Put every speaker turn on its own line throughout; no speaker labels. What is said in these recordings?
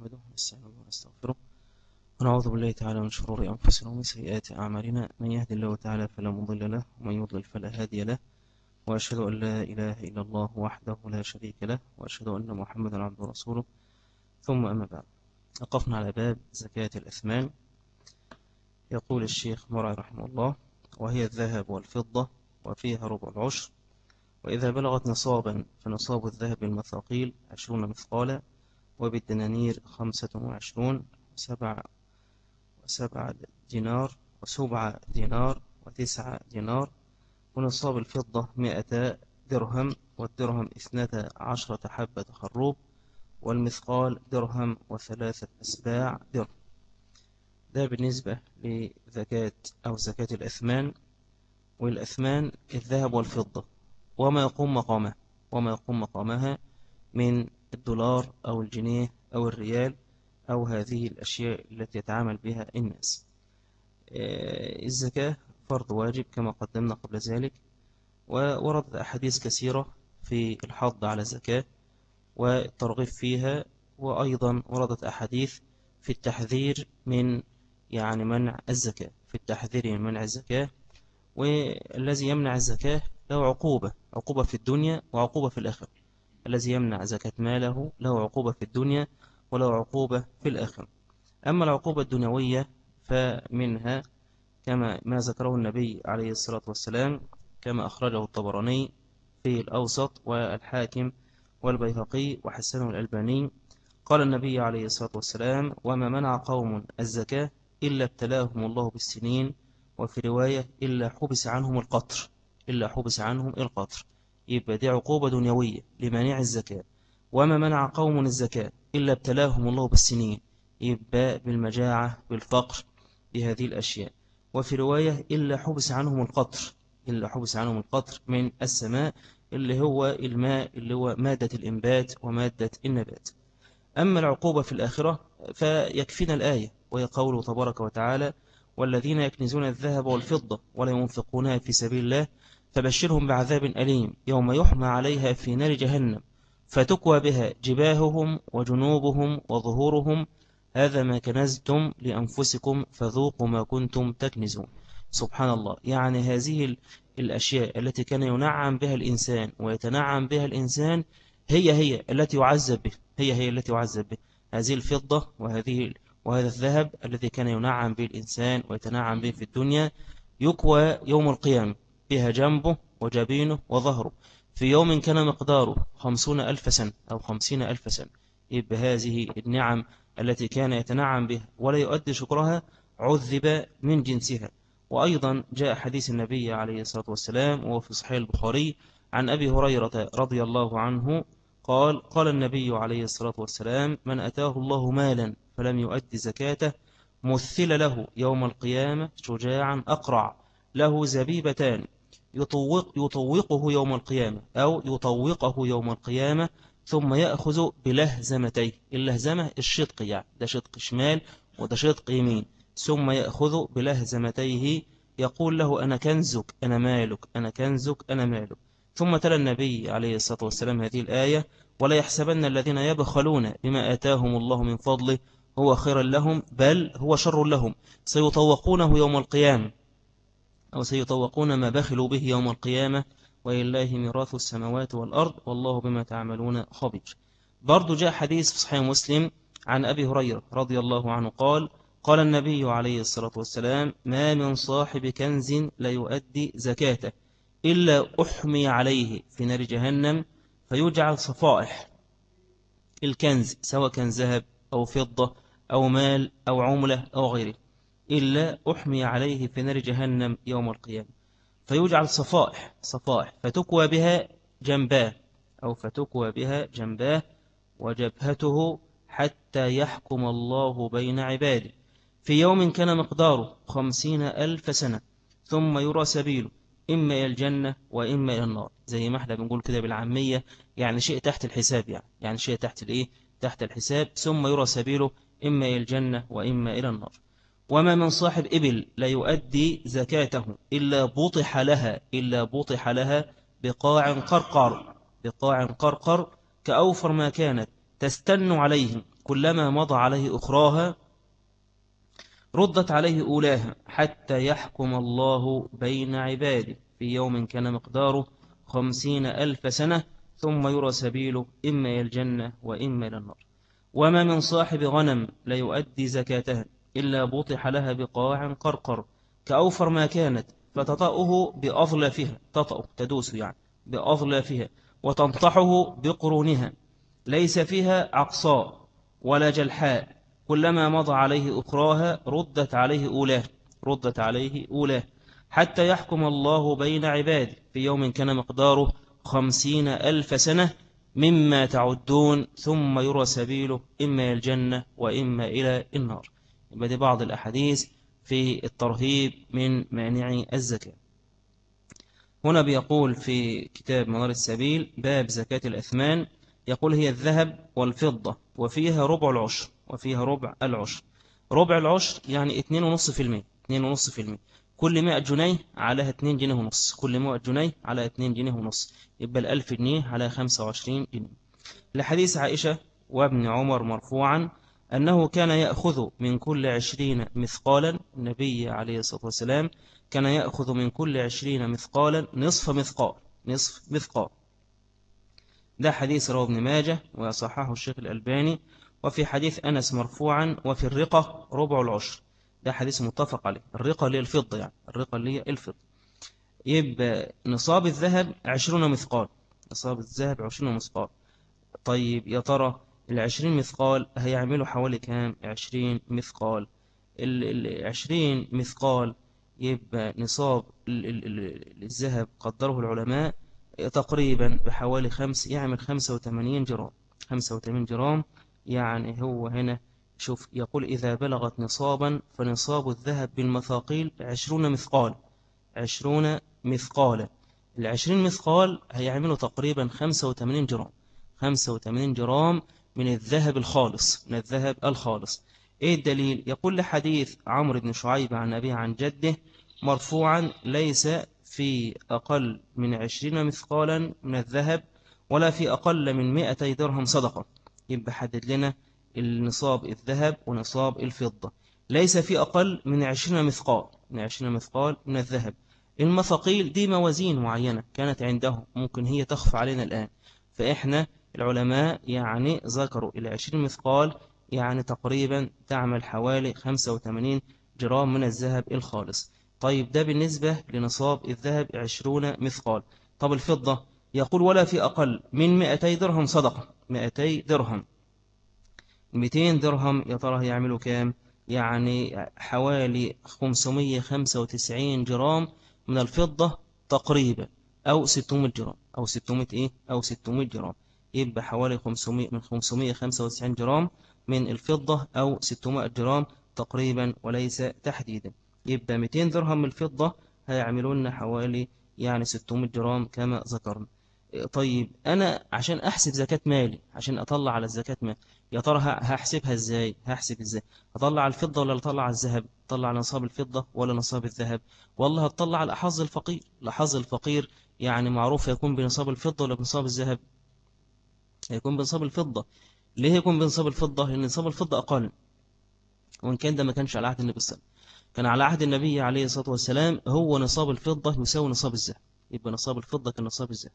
نحمده ونستعينه ونستغفره ونعوذ بالله تعالى من شرور أنفسنا ومن سيئات أعمالنا. من يهد الله تعالى فلا مضل له ومن يضلل فلا هادي له وأشهد أن لا إله إلا الله وحده لا شريك له وأشهد أن محمدا عبده ورسوله. ثم أما بعد وقفنا على باب زكاة الأثمان. يقول الشيخ مرعي رحمه الله وهي الذهب والفضة وفيها ربع العشر وإذا بلغت نصابا فنصاب الذهب المثاقيل عشرون مثقالا وبالدنانير خمسة وعشرون سبع وسبع دينار وسبع دينار وتسع دينار ونصاب الفضة مئة درهم والدرهم اثنتا عشرة حبة خروب والمثقال درهم وثلاثة أسباع درهم. ده بالنسبة لزكاة أو زكاة الأثمان. والأثمان الذهب والفضة. وما يقوم مقامه وما يقوم مقامها من الدولار أو الجنيه أو الريال أو هذه الأشياء التي يتعامل بها الناس. آه، الزكاة فرض واجب كما قدمنا قبل ذلك ووردت أحاديث كثيرة في الحض على الزكاة والترغيب فيها وأيضا وردت أحاديث في التحذير من يعني منع الزكاة في التحذير من منع الزكاة. والذي يمنع الزكاة له عقوبة عقوبة في الدنيا وعقوبة في الآخرة. الذي يمنع زكاة ماله له عقوبة في الدنيا وله عقوبة في الآخرة. أما العقوبة الدنيوية فمنها كما ما ذكره النبي عليه الصلاة والسلام كما أخرجه الطبراني في الأوسط والحاكم والبيهقي وحسنه الألباني. قال النبي عليه الصلاة والسلام وما منع قوم الزكاة إلا ابتلاهم الله بالسنين وفي رواية إلا حبس عنهم القطر إلا حبس عنهم القطر يبقى دي عقوبة دنيوية لمانع الزكاة. وما منع قوم الزكاة إلا ابتلاهم الله بالسنين. يبقى بالمجاعة بالفقر بهذه الأشياء. وفي رواية إلا حبس عنهم القطر. إلا حبس عنهم القطر من السماء اللي هو الماء اللي هو مادة الإنبات ومادة النبات. أما العقوبة في الآخرة فيكفينا الآية وهي قوله تبارك وتعالى والذين يكنزون الذهب والفضة ولا ينفقونها في سبيل الله فبشرهم بعذاب أليم يوم يحمى عليها في نار جهنم فتكوى بها جباههم وجنوبهم وظهورهم. هذا ما كنزتم لأنفسكم فذوقوا ما كنتم تكنزون. سبحان الله. يعني هذه الأشياء التي كان ينعم بها الإنسان ويتنعم بها الإنسان هي هي التي يعذب به. هي هي التي يعذب به. هذه الفضة وهذه وهذا الذهب الذي كان ينعم به الإنسان ويتنعم به في الدنيا يكوى يوم القيامة. بها جنبه وجبينه وظهره. في يوم كان مقداره خمسون ألف سنة أو خمسين ألف سنة يبقى هذه النعم التي كان يتنعم بها ولا يؤدي شكرها عذب من جنسها. وأيضا جاء حديث النبي عليه الصلاة والسلام وهو في صحيح البخاري عن أبي هريرة رضي الله عنه قال قال النبي عليه الصلاة والسلام من أتاه الله مالا فلم يؤدي زكاته مثل له يوم القيامة شجاعا أقرع له زبيبتان يطوق يطوقه يوم القيامة أو يطوقه يوم القيامة ثم يأخذ بلهزمتيه. اللهزمة الشدق يعني ده شدق شمال وده شدق يمين. ثم يأخذ بلهزمتيه يقول له أنا كنزك أنا مالك أنا كنزك أنا مالك. ثم تلا النبي عليه الصلاة والسلام هذه الآية ولا يحسبن الذين يبخلون بما آتاهم الله من فضله هو خيرا لهم بل هو شر لهم. سيطوقونه يوم القيامة. أو سيطوقون ما بخلوا به يوم القيامة ولله ميراث السماوات والأرض والله بما تعملون خبير. برضو جاء حديث في صحيح مسلم عن أبي هريرة رضي الله عنه قال قال النبي عليه الصلاة والسلام ما من صاحب كنز لا يؤدي زكاته إلا أحمي عليه في نار جهنم فيجعل صفائح الكنز سواء كان ذهب أو فضة أو مال أو عملة أو غيره. إلا أحمي عليه في نار جهنم يوم القيامة. فيجعل صفائح صفائح. فتكوى بها جنباه أو فتكوى بها جنباه وجبهته حتى يحكم الله بين عباده. في يوم كان مقداره خمسين ألف سنة ثم يرى سبيله إما إلى الجنة وإما إلى النار. زي ما إحنا بنقول كده بالعامية يعني شيء تحت الحساب يعني. يعني شيء تحت الإيه؟ تحت الحساب. ثم يرى سبيله إما إلى الجنة وإما إلى النار. وما من صاحب إبل لا يؤدي زكاته إلا بطح لها إلا بطح لها بقاع قرقر بقاع قرقر كأوفر ما كانت تستن عليه كلما مضى عليه أخراها ردت عليه أولاها حتى يحكم الله بين عباده. في يوم كان مقداره خمسين ألف سنة ثم يرى سبيله إما إلى الجنة وإما إلى النار. وما من صاحب غنم لا يؤدي زكاتها إلا بطح لها بقاع قرقر كأوفر ما كانت فتطأه بأظلافها تطأ تدوس يعني بأظلافها وتنطحه بقرونها ليس فيها عقصاء ولا جلحاء كلما مضى عليه أخراها ردت عليه أولاه ردت عليه أولاه حتى يحكم الله بين عباده في يوم كان مقداره خمسين ألف سنة مما تعدون ثم يرى سبيله إما الجنة وإما إلى النار. يبقى دي بعض الأحاديث في الترهيب من مانعي الزكاة. هنا بيقول في كتاب منار السبيل باب زكاة الأثمان يقول هي الذهب والفضة وفيها ربع العشر وفيها ربع العشر. ربع العشر يعني 2.5% 2.5% كل 100 جنيه عليها 2 جنيه ونص. كل 100 جنيه على 2 جنيه ونص. يبقى الألف جنيه على 25 جنيه. لحديث عائشة وابن عمر مرفوعا أنه كان يأخذ من كل عشرين مثقالا النبي عليه الصلاة والسلام كان يأخذ من كل عشرين مثقالا نصف مثقال نصف مثقال. ده حديث رواه ابن ماجه وصححه الشيخ الألباني وفي حديث أنس مرفوعا وفي الرقة ربع العشر. ده حديث متفق عليه. الرقة اللي الفضة يعني الرقة اللي الفضة. يبقى نصاب الذهب عشرون مثقال نصاب الذهب عشرون مثقال. طيب يا ترى العشرين مثقال هيعملوا حوالي كام؟ عشرين مثقال. العشرين مثقال يبقى نصاب الذهب قدره العلماء تقريبا بحوالي خمس يعمل خمسة وثمانين جرام. خمسة وثمانين جرام يعني هو هنا شوف يقول إذا بلغت نصابا فنصاب الذهب بالمثاقيل عشرون مثقال. عشرون مثقالا العشرين مثقال هيعملوا تقريبا خمسة وثمانين جرام. خمسة وثمانين جرام من الذهب الخالص من الذهب الخالص. إيه الدليل؟ يقول لحديث عمرو بن شعيب عن أبيه عن جده مرفوعا ليس في أقل من عشرين مثقالا من الذهب ولا في أقل من مئتي درهم صدقة. يبقى حدد لنا النصاب الذهب ونصاب الفضة. ليس في أقل من عشرين مثقال من عشرين مثقال من الذهب. المثقيل دي موازين معينة كانت عندهم ممكن هي تخفى علينا الآن. فإحنا العلماء يعني ذكروا إلى 20 مثقال يعني تقريبا تعمل حوالي 85 جرام من الذهب الخالص. طيب ده بالنسبة لنصاب الذهب 20 مثقال. طب الفضة؟ يقول ولا في أقل من 200 درهم صدقة. 200 درهم. 200 درهم يا ترى يعملوا كام؟ يعني حوالي 595 جرام من الفضة تقريبا أو 600 جرام أو 600 إيه؟ أو 600 جرام. يبقى حوالي 500 من 595 جرام من الفضة أو 600 جرام تقريبا وليس تحديدا. يبقى 200 درهم من الفضة هيعملوا حوالي يعني 600 جرام كما ذكرنا. طيب أنا عشان أحسب زكاة مالي عشان أطلع على الزكاة مالي يا ترى هحسبها إزاي؟ هحسب إزاي؟ أطلع على الفضة ولا أطلع على الذهب؟ أطلع على نصاب الفضة ولا نصاب الذهب؟ والله هتطلع على حظ الفقير. لحظ الفقير يعني معروف يكون بنصاب الفضة ولا بنصاب الذهب. يكون بنصاب الفضة. ليه يكون بنصاب الفضة؟ لأن نصاب الفضة أقل. وإن كان ده ما كانش على عهد النبي صلى الله عليه وسلم. كان على عهد النبي عليه الصلاة والسلام هو نصاب الفضة يساوي نصاب الذهب. يبقى نصاب الفضة كنصاب الذهب.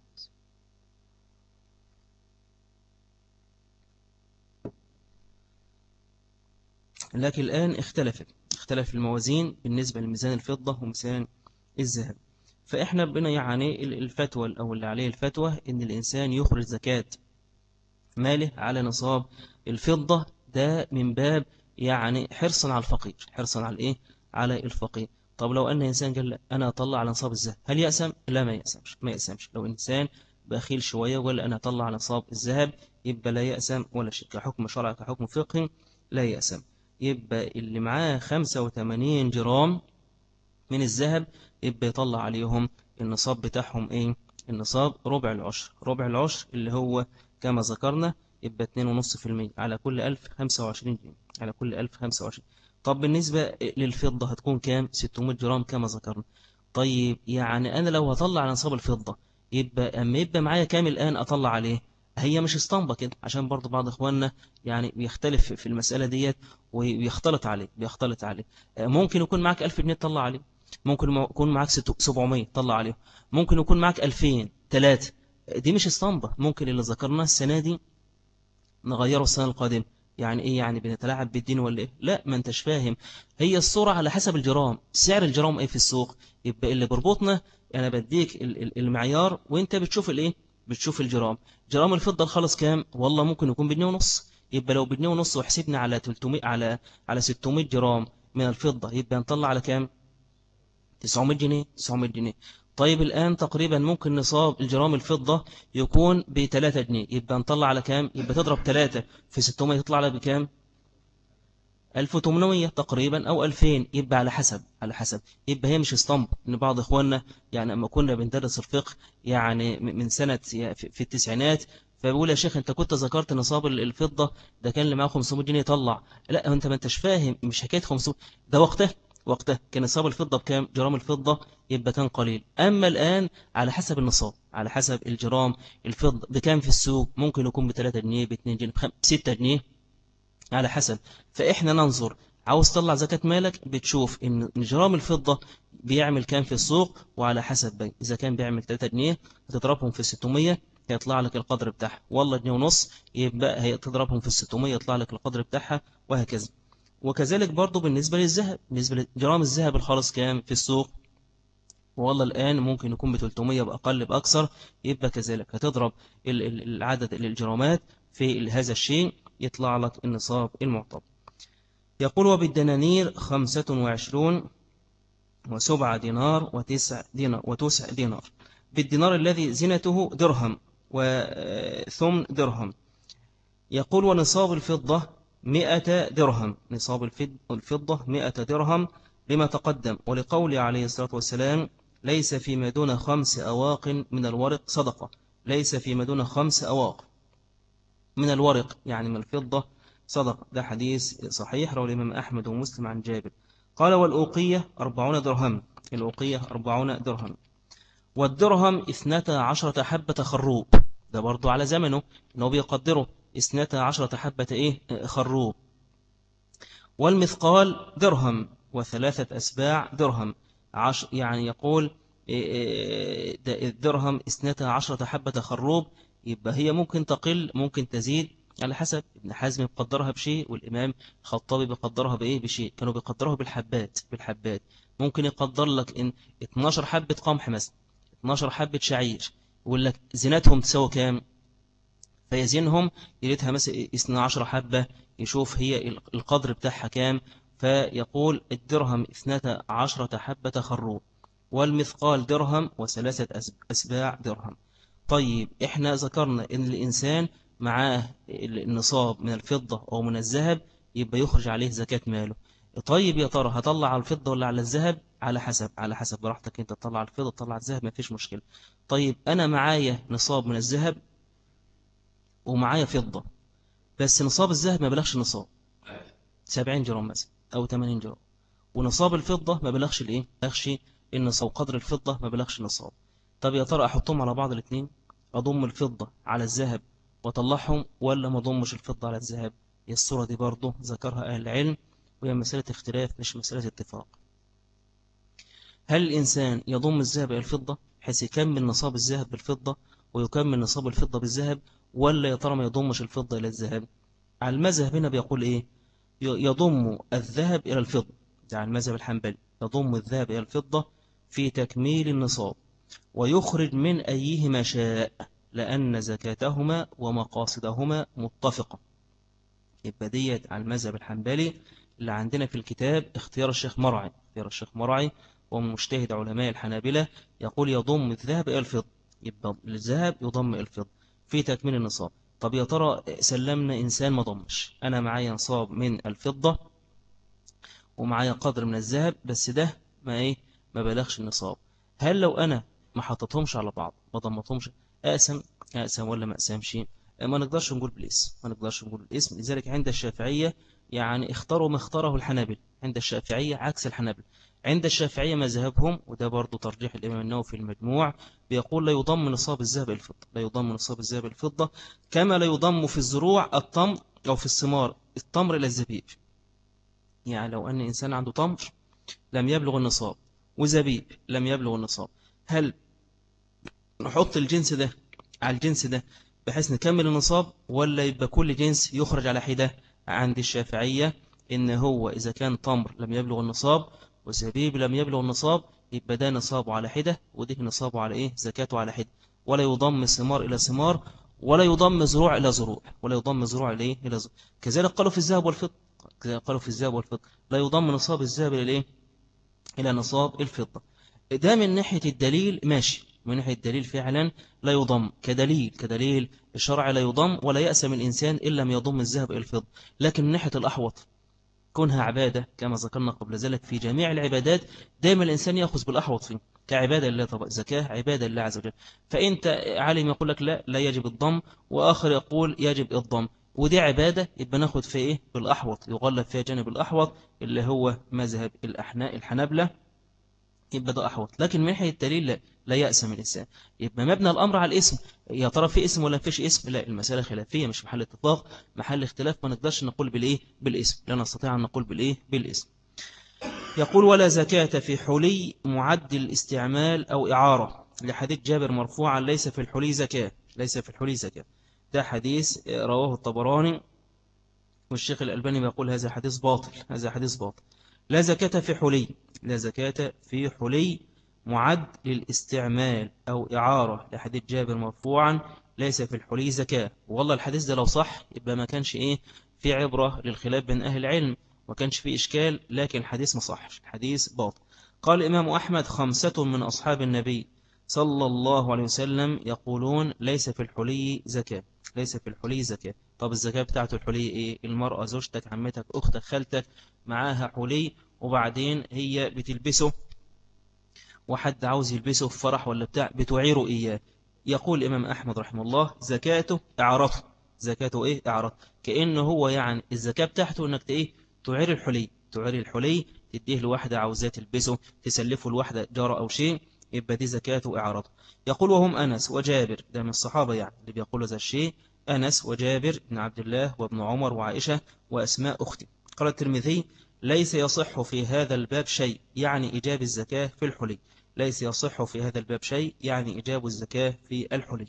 لكن الآن اختلفت اختلف الموازين بالنسبة لميزان الفضة وميزان الذهب. فإحنا بنا يعني الفتوى أو اللي عليه الفتوى إن الإنسان يخرج زكاة. ماله على نصاب الفضة. ده من باب يعني حرصا على الفقير حرصا على إيه على الفقير. طب لو أن إنسان قال أنا أطلع على نصاب الذهب هل يأسم؟ لا ما يأسمش ما يأسمش. لو إنسان بخيل شوية وقال أنا أطلع على نصاب الذهب يبقى لا يأسم ولا شيء. كحكم شرع كحكم فقهي لا يأسم. يبقى اللي معاه 85 جرام من الذهب يبقى يطلع عليهم النصاب بتاعهم إيه؟ النصاب ربع العشر. ربع العشر اللي هو كما ذكرنا يبقى 2.5% على كل 1000 25 جنيه على كل 1000 25 طب بالنسبة للفضة هتكون كام؟ 600 جرام كما ذكرنا. طيب يعني أنا لو هطلع على نصاب الفضة يبقى أما يبقى معايا كام الآن أطلع عليه؟ هي مش اسطمبة كده عشان برضو بعض إخواننا يعني بيختلف في المسألة ديت ويختلط عليه بيختلط عليه. ممكن يكون معك 1000 جنيه تطلع عليه. ممكن يكون معك 700 تطلع عليه. ممكن يكون معك 2000 3 دي مش اسطمبة. ممكن اللي ذكرناه السنة دي نغيره السنة القادمة. يعني إيه؟ يعني بنتلاعب بالدين ولا إيه؟ لا ما أنتش فاهم. هي الصورة على حسب الجرام. سعر الجرام إيه في السوق؟ يبقى اللي بربطنا أنا بديك المعيار وأنت بتشوف الإيه؟ بتشوف الجرام. جرام الفضة الخالص كام؟ والله ممكن يكون بجنيه ونص. يبقى لو بجنيه ونص وحسبنا على 300 على على 600 جرام من الفضة يبقى نطلع على كام؟ 900 جنيه 900 جنيه. طيب الآن تقريبا ممكن نصاب الجرام الفضة يكون ب 3 جنيه. يبقى نطلع على كام؟ يبقى تضرب 3 في 600 يطلع على بكام؟ 1800 تقريبا أو 2000 يبقى على حسب على حسب. يبقى هي مش اسطمب إن بعض إخواننا يعني أما كنا بندرس الفقه يعني من سنة في التسعينات فبيقول يا شيخ أنت كنت ذكرت نصاب الفضة ده كان اللي معاه 500 جنيه يطلع لا أنت ما أنتش فاهم. مش حكاية 500 ده وقته وقته كان نصاب الفضة بكام؟ جرام الفضة يبقى كان قليل. أما الآن على حسب النصاب على حسب الجرام الفضة بكام في السوق؟ ممكن يكون ب 3 جنيه ب 2 جنيه ب 6 جنيه. على حسب. فإحنا ننظر عاوز تطلع زكاة مالك؟ بتشوف إن جرام الفضة بيعمل كام في السوق وعلى حسب. إذا كان بيعمل 3 جنيه هتضربهم في 600 هيطلع لك القدر بتاعها. والله جنيه ونص يبقى هي تضربهم في 600 يطلع لك القدر بتاعها وهكذا. وكذلك برضو بالنسبة للذهب بالنسبة لجرام الذهب الخالص كام في السوق؟ والله الآن ممكن يكون ب 300 بأقل بأكثر يبقى كذلك هتضرب العدد الجرامات في هذا الشيء يطلع لك النصاب المعطب. يقول وبالدنانير خمسة وعشرون وسبعة دينار وتسع دينار, وتسع دينار. بالدينار الذي زنته درهم وثم درهم. يقول ونصاب الفضة مئة درهم. نصاب الفضة مئة درهم لما تقدم. ولقول عليه الصلاة والسلام ليس فيما دون خمس أواق من الورق. صدقة. ليس فيما دون خمس أواق من الورق. يعني من الفضة. صدقة. ده حديث صحيح. رواه الإمام أحمد ومسلم عن جابر. قال والأوقية أربعون درهم. الأوقية أربعون درهم. والدرهم إثنتا عشرة حبة خروب. ده برضو على زمنه. إنه بيقدره. إثنتا عشرة حبة إيه؟ خروب. والمثقال درهم وثلاثة أسباع درهم. عش يعني يقول إيه، إيه، الدرهم إثنتا عشرة حبة خروب. يبقى هي ممكن تقل ممكن تزيد على حسب. ابن حزم بيقدرها بشيء والإمام الخطابي بيقدرها بإيه؟ بشيء. كانوا بيقدروها بالحبات بالحبات. ممكن يقدر لك إن 12 حبة قمح مثلا 12 حبة شعير يقول لك زينتهم تساوي كام؟ فيزينهم يريدها مثلا 12 حبة يشوف هي القدر بتاعها كام فيقول الدرهم 12 حبة خروب والمثقال درهم وثلاثة أسباع درهم. طيب إحنا ذكرنا إن الإنسان معاه النصاب من الفضة أو من الذهب يبقى يخرج عليه زكاة ماله. طيب يا ترى هطلع على الفضة ولا على الذهب؟ على حسب على حسب براحتك أنت تطلع الفضة تطلع الذهب ما فيش مشكلة. طيب أنا معايا نصاب من الذهب ومعايا فضة. بس نصاب الذهب ما بلغش نصاب 70 جرام مثلا أو 80 جرام. ونصاب الفضة ما بلغش الإيه؟ ما بلغش النصاب. قدر الفضة ما بلغش النصاب. طب يا ترى أحطهم على بعض الاثنين أضم الفضة على الذهب وطلعهم ولا ما أضمش الفضة على الذهب؟ الصورة دي برضه ذكرها أهل العلم وهي مسألة اختلاف مش مسألة اتفاق. هل الإنسان يضم الذهب إلى الفضة؟ حيث يكمل نصاب الذهب بالفضة ويكمل نصاب الفضة بالذهب ولا يا ترى ما يضمش الفضة إلى الذهب؟ على المذهب هنا بيقول إيه؟ يضم الذهب إلى الفضة. ده على المذهب الحنبلي يضم الذهب إلى الفضة في تكميل النصاب ويخرج من أيهما شاء لأن زكاتهما ومقاصدهما متفقة. يبقى ديت على المذهب الحنبلي اللي عندنا في الكتاب اختيار الشيخ مرعي. اختيار الشيخ مرعي ومن مجتهد علماء الحنابلة يقول يضم الذهب إلى الفضة. يبقى الذهب يضم إلى الفضة. في تكميل النصاب. طب يا ترى سلمنا إنسان ما ضمش أنا معايا نصاب من الفضة ومعايا قدر من الذهب بس ده ما إيه ما بلغش النصاب. هل لو أنا ما حطتهمش على بعض ما ضمتهمش أقسم؟ أقسم ولا ما أقسمش؟ ما نقدرش نقول بالاسم ما نقدرش نقول بالاسم لذلك عند الشافعية يعني اختاروا ما اختاره الحنابل. عند الشافعية عكس الحنابل. عند الشافعية مذهبهم وده برضو ترجيح الإمام النووي في المجموع بيقول لا يضم نصاب الذهب الفضة لا يضم نصاب الذهب الفضة كما لا يضم في الزروع التمر أو في الثمار التمر إلى الزبيب. يعني لو أن إنسان عنده تمر لم يبلغ النصاب وزبيب لم يبلغ النصاب هل نحط الجنس ده على الجنس ده بحيث نكمل النصاب ولا يبقى كل جنس يخرج على حدة؟ عند الشافعية إن هو إذا كان تمر لم يبلغ النصاب وزبيب لم يبلغ النصاب يبقى ده نصابه على حدة وده نصابه على إيه؟ زكاته على حدة. ولا يضم ثمار إلى ثمار ولا يضم زروع إلى زروع ولا يضم زروع إلى إيه؟ إلى زروع كذلك قالوا في الذهب والفضة قالوا في الذهب والفضة لا يضم نصاب الذهب إلى إيه؟ إلى نصاب الفضة. ده من ناحية الدليل ماشي. من ناحية الدليل فعلا لا يضم. كدليل كدليل الشرع لا يضم ولا يأسم الإنسان إلا لم يضم الذهب إلى الفضة. لكن من ناحية الأحوط كونها عبادة كما ذكرنا قبل ذلك في جميع العبادات دائما الإنسان يأخذ بالأحوط فيه كعبادة لله طبعا زكاة عبادة لله عز وجل. فأنت عالم يقول لك لا لا يجب الضم وآخر يقول يجب الضم. ودي عبادة يبقى ناخد في إيه؟ بالأحوط يغلب فيها جانب الأحوط اللي هو مذهب الأحناء الحنبلة يبقى ده أحوط. لكن من ناحية الدليل لا, لا يأسم الإنسان. يبقى مبنى الأمر على الاسم. يا ترى في اسم ولا فيش اسم؟ لا المسألة خلافية مش محل اتفاق محل اختلاف. ما نقدرش نقول بالإيه؟ بالاسم. لا نستطيع أن نقول بالإيه؟ بالاسم. يقول ولا زكاة في حلي معد الاستعمال أو إعارة. لحديث جابر مرفوعا ليس في الحلي زكاة. ليس في الحلي زكاة. ده حديث رواه الطبراني. والشيخ الألباني بيقول هذا حديث باطل. هذا حديث باطل. لا زكاة في حلي. لا زكاة في حلي معد للاستعمال أو إعارة لحديث جابر مرفوعا ليس في الحلي زكاة. والله الحديث ده لو صح يبقى ما كانش إيه في عبرة للخلاف بين أهل العلم ما كانش في إشكال لكن الحديث ما صحش الحديث باطل. قال الإمام أحمد خمسة من أصحاب النبي صلى الله عليه وسلم يقولون ليس في الحلي زكاة ليس في الحلي زكاة. طب الزكاة بتاعت الحلي إيه؟ المرأة زوجتك عمتك أختك خالتك معاها حلي وبعدين هي بتلبسه وحد عاوز يلبسه في فرح ولا بتاع بتعيره إياه. يقول الإمام أحمد رحمه الله زكاته إعارته زكاته إيه؟ إعارته كأنه هو يعني الزكاة بتاعته أنك إيه؟ تعير الحلي. تعير الحلي تديه لواحدة عاوزاه تلبسه تسلفه لواحدة جارة أو شيء يبقى دي زكاته إعارته يقول وهم أنس وجابر ده من الصحابة يعني اللي بيقولوا ذا الشيء. أنس وجابر بن عبد الله وابن عمر وعائشة وأسماء أختي. قال الترمذي ليس يصح في هذا الباب شيء يعني إيجاب الزكاة في الحلي. ليس يصح في هذا الباب شيء يعني إيجاب الزكاة في الحلي.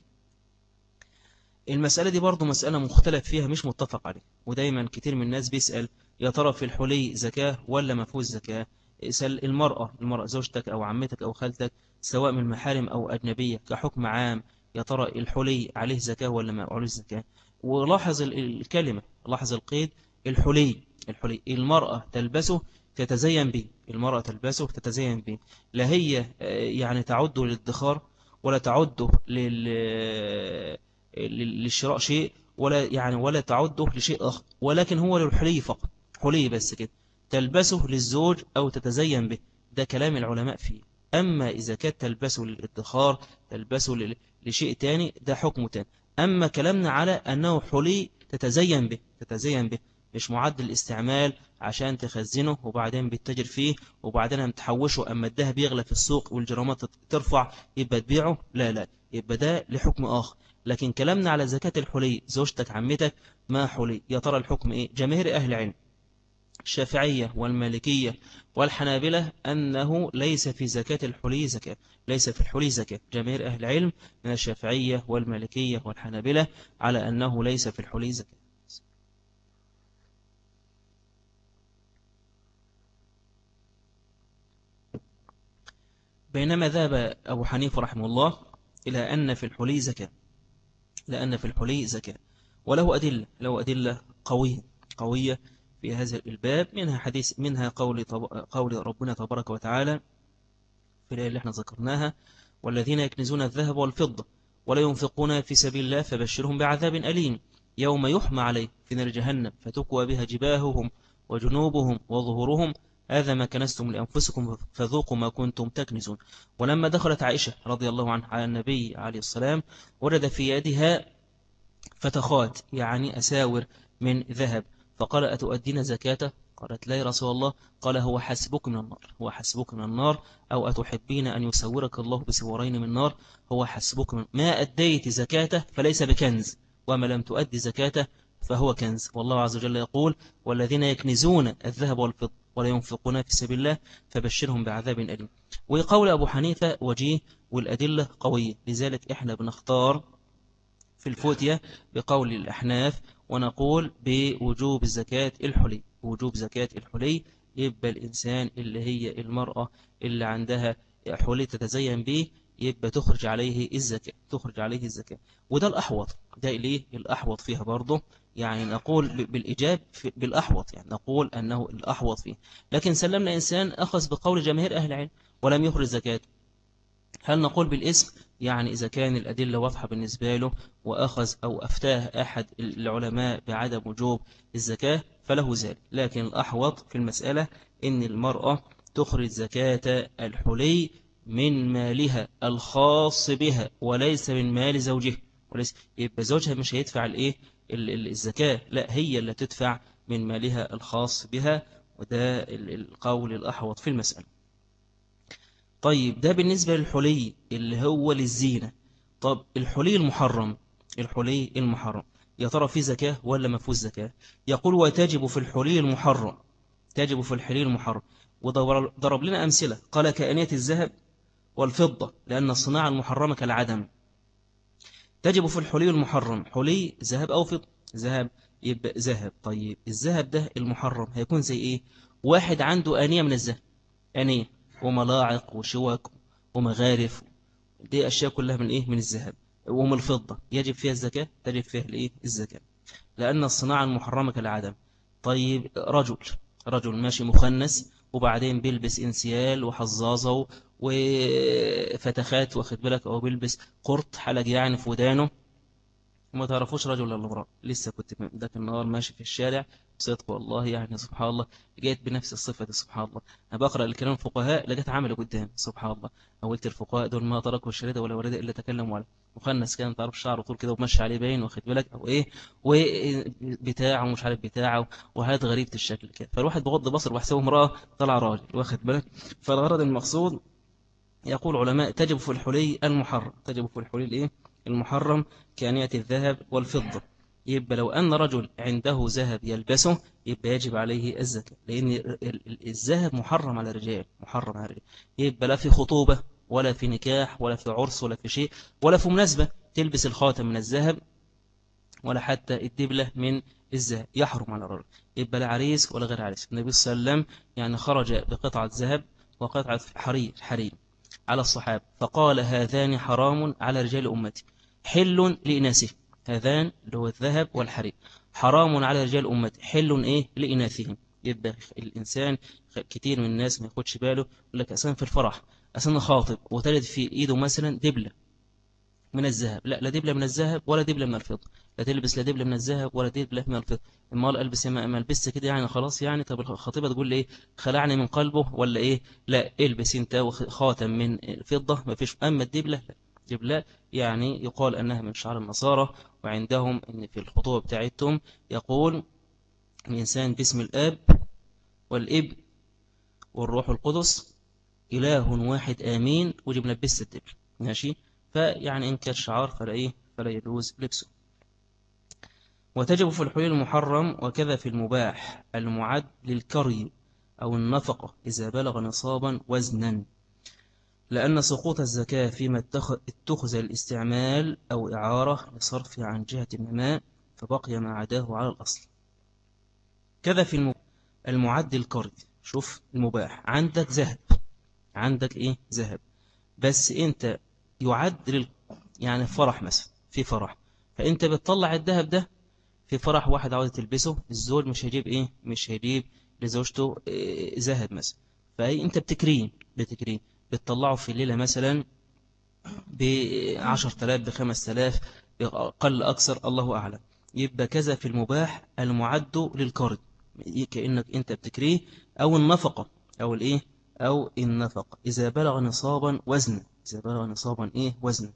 المسألة دي برضو مسألة مختلف فيها مش متفق عليه ودايما كتير من الناس بيسأل يا ترى في الحلي زكاة ولا ما فيهوش زكاة؟ اسأل المرأة المرأة زوجتك أو عمتك أو خالتك سواء من محارم أو أجنبية كحكم عام يا ترى الحلي عليه زكاة ولا ما عليه زكاة؟ ولاحظ الكلمة لاحظ القيد الحلي. الحلي. المرأة تلبسه تتزين به. المرأة تلبسه تتزين به. لا هي آه، يعني تعده للادخار ولا تعده للشراء شيء ولا يعني ولا تعده لشيء آخر. ولكن هو للحلي فقط. حلي بس كده. تلبسه للزوج أو تتزين به. ده كلام العلماء فيه. أما إذا كانت تلبسه للادخار تلبسه لشيء تاني ده حكم تاني. أما كلامنا على أنه حلي تتزين به. تتزين به. مش معد الاستعمال عشان تخزنه وبعدين بتتجر فيه وبعدين تحوشه أما الذهب يغلى في السوق والجرامات ترفع يبقى تبيعه؟ لا لا يبقى ده لحكم آخر. لكن كلامنا على زكاة الحلي زوجتك عمتك ما حلي؟ يا ترى الحكم إيه؟ جماهير أهل العلم الشافعية والمالكية والحنابلة أنه ليس في زكاة الحلي زكاة ليس في الحلي زكاة. جماهير أهل العلم من الشافعية والمالكية والحنابلة على أنه ليس في الحلي زكاة. بينما ذهب أبو حنيفة رحمه الله إلى أن في الحلي زكاة. لأن في الحلي زكاة. وله أدلة له أدلة قوية قوية في هذا الباب منها حديث منها قول قول ربنا تبارك وتعالى في الآية اللي إحنا ذكرناها والذين يكنزون الذهب والفضة ولا ينفقون في سبيل الله فبشرهم بعذاب أليم يوم يحمى عليه في نار جهنم فتكوى بها جباههم وجنوبهم وظهورهم هذا ما كنستم لأنفسكم فذوقوا ما كنتم تكنزون ولما دخلت عائشة رضي الله عنها على النبي عليه السلام ورد في يدها فتخات يعني أساور من ذهب فقال أتؤدين زكاة قالت لا يا رسول الله. قال هو حسبك من النار هو حسبك من النار أو أتحبين أن يسورك الله بسورين من النار؟ هو حسبك من ما أديت زكاته فليس بكنز وما لم تؤدي زكاته فهو كنز. والله عز وجل يقول والذين يكنزون الذهب والفضة ولا ينفقون في سبيل الله فبشرهم بعذاب أليم. وقول أبو حنيفة وجيه والأدلة قوية. لذلك إحنا بنختار في الفوتية بقول الأحناف ونقول بوجوب الزكاة الحلي. وجوب زكاة الحلي يبقى الإنسان اللي هي المرأة اللي عندها حلي تتزين به يبقى تخرج عليه الزكاة تخرج عليه الزكاة. وده الأحوط. ده ليه الأحوط فيها برضه. يعني نقول بالإجاب بالأحوط. يعني نقول أنه الأحوط فيه. لكن سلمنا إنسان أخذ بقول جماهير أهل العلم ولم يخرج زكاة هل نقول بالإسم؟ يعني إذا كان الأدلة واضحة بالنسبة له وأخذ أو أفتاه أحد العلماء بعدم وجوب الزكاة فله ذلك. لكن الأحوط في المسألة إن المرأة تخرج زكاة الحلي من مالها الخاص بها وليس من مال زوجها. وليس يبقى زوجها مش هيدفع الإيه؟ الزكاة. لا هي اللي تدفع من مالها الخاص بها وده القول الأحوط في المسألة. طيب ده بالنسبة للحلي اللي هو للزينة. طب الحلي المحرم الحلي المحرم يا ترى في زكاة ولا ما فيهوش زكاة؟ يقول وتجب في الحلي المحرم. تجب في الحلي المحرم. وضرب لنا أمثلة. قال كأنية الذهب. والفضة لأن الصناعة المحرمة كالعدم. تجب في الحلي المحرم. حلي ذهب أو فضة. ذهب يبقى ذهب. طيب الذهب ده المحرم هيكون زي إيه؟ واحد عنده آنية من الذهب. آنية. وملاعق وشوك ومغارف. دي أشياء كلها من إيه؟ من الذهب. ومن الفضة. يجب فيها الزكاة تجب فيها الإيه؟ الزكاة. لأن الصناعة المحرمة كالعدم. طيب رجل. رجل ماشي مخنس وبعدين بيلبس إنسيال وحظاظة وفتخات واخد بالك أو بيلبس قرط حلق يعني في ودانه. وما تعرفوش رجل ولا امرأة لسه كنت ذاك النهار ماشي في الشارع صدق والله يعني سبحان الله جيت بنفس الصفة دي سبحان الله. أنا بقرأ الكلام الفقهاء لقيت عمل قدام سبحان الله. قلت الفقهاء دول ما تركوا الشريدة ولا ورد إلا تكلموا على مخنس كان تعرف شعره طول كده ومشي عليه باين واخد بالك؟ أو إيه؟ وبتاعه ومش عارف بتاعه وحاجات غريبة الشكل كده. فالواحد بغض بصر وحسبه امرأة طلع راجل واخد بالك؟ فالغرض المقصود يقول علماء تجب في الحلي المحرم. تجب في الحلي الإيه؟ المحرم كانية الذهب والفضة. يبقى لو أن رجل عنده ذهب يلبسه يبقى يجب عليه الزكاة. لأن الذهب محرم على الرجال محرم على الرجال. يبقى لا في خطوبة ولا في نكاح ولا في عرس ولا في شيء ولا في مناسبة. تلبس الخاتم من الذهب ولا حتى الدبلة من الذهب. يحرم على الرجل. يبقى لا عريس ولا غير عريس. النبي صلى الله عليه وسلم يعني خرج بقطعة ذهب وقطعة حرير حرير. على الصحابة. فقال هذان حرام على رجال أمتي. حل لإناسه هذان اللي هو الذهب والحرير. حرام على رجال أمتي. حل إيه؟ لإناثهم. يبقى الإنسان كتير من الناس ما ياخدش باله يقول لك أسان في الفرح أسان خاطب وتجد في إيده مثلا دبلة من الذهب. لا لا دبلة من الذهب ولا دبلة من الفضة. لا تلبس لا دبلة من الذهب ولا دبلة من الفضة. امال ألبس ما البس كده يعني خلاص يعني. طب الخطيبة تقول لي إيه؟ خلعني من قلبه ولا إيه؟ لا البس أنت خاتم من الفضة. ما فيش. أما الدبلة لا. دبلة يعني يقال أنها من شعر النصارى وعندهم إن في الخطوبة بتاعتهم يقول الانسان باسم الأب والابن والروح القدس إله واحد آمين. وجب لبست الدبل ماشي؟ فيعني إن كان شعار فلا إيه؟ فلا يجوز لبسه. وتجب في الحلول المحرم وكذا في المباح المعد للكري أو النفقة إذا بلغ نصابا وزنا. لأن سقوط الزكاة فيما اتخذ الاستعمال أو إعارة لصرف عن جهة النماء فبقي ما عداه على الأصل. كذا في المعد الكري شوف المباح. عندك ذهب. عندك إيه؟ ذهب. بس أنت يعد لل... يعني فرح مثلا في فرح. فأنت بتطلع الذهب ده في فرح واحد عاوز تلبسه الزوج مش هيجيب إيه؟ مش هيجيب لزوجته إيه ذهب مثلا. فانت بتكريه بتكريه بتطلعه في الليلة مثلا ب 10000 ب 5000 قل أكثر الله أعلم. يبقى كذا في المباح المعد للقرض. كأنك أنت بتكريه أو النفقة. أو الإيه؟ أو النفقة. إذا بلغ نصابا وزن إذا بلغ نصابا إيه؟ وزن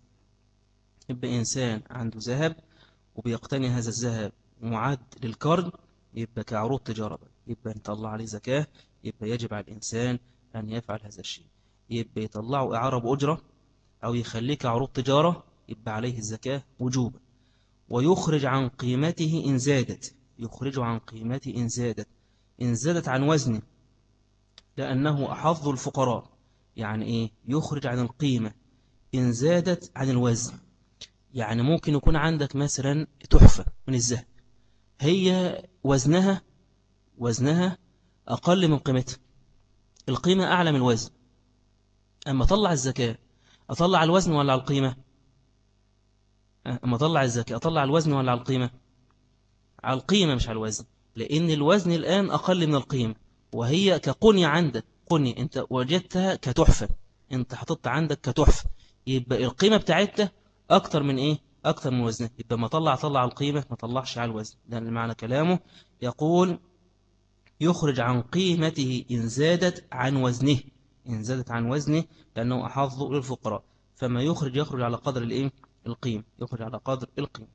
يبقى إنسان عنده ذهب وبيقتني هذا الذهب معد للقرض يبقى كعروض تجارة يبقى نطلع عليه زكاة يبقى يجب على الإنسان أن يفعل هذا الشيء. يبقى يطلعوا إعارة بأجرة أو يخليك عروض تجارة يبقى عليه الزكاة وجوبا. ويخرج عن قيمته إن زادت. يخرج عن قيمته إن زادت. إن زادت عن وزنه لأنه أحظ الفقراء. يعني إيه؟ يخرج عن القيمة. إن زادت عن الوزن. يعني ممكن يكون عندك مثلا تحفة من الذهب. هي وزنها وزنها أقل من قيمتها. القيمة أعلى من الوزن. أما طلع الزكاة أطلع الوزن ولا على القيمة؟ أما أطلع الزكاة أطلع الوزن ولا على القيمة؟ على القيمة مش على الوزن. لأن الوزن الآن أقل من القيمة. وهي كقنية عندك. قنية أنت وجدتها كتحفة. أنت حطت عندك كتحفة. يبقى القيمة بتاعتها أكتر من إيه؟ أكتر من وزنه. يبقى ما طلع طلع القيمة ما طلعش على الوزن. ده معنى كلامه. يقول يخرج عن قيمته إن زادت عن وزنه. إن زادت عن وزنه لأنه أحظ للفقراء. فما يخرج يخرج على قدر الإيه؟ القيم يخرج على قدر القيم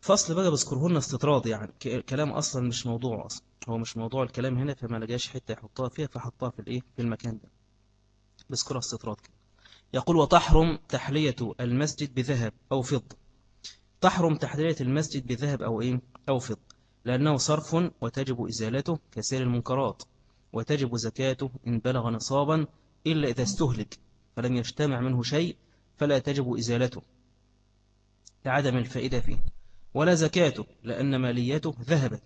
فصل بقى بذكره لنا استطراد يعني. كلام أصلا مش موضوع أصلا. هو مش موضوع الكلام هنا فما لقاش حتة يحطها فيها فحطها في الإيه؟ في المكان ده. بذكرها استطراد كده. يقول وتحرم تحلية المسجد بذهب أو فضة تحرم تحلية المسجد بذهب أو إيه؟ أو فضة لأنه صرف وتجب إزالته كسير المنكرات وتجب زكاته إن بلغ نصابا إلا إذا استهلك فلم يجتمع منه شيء فلا تجب إزالته. لعدم الفائدة فيه. ولا زكاته لأن ماليته ذهبت.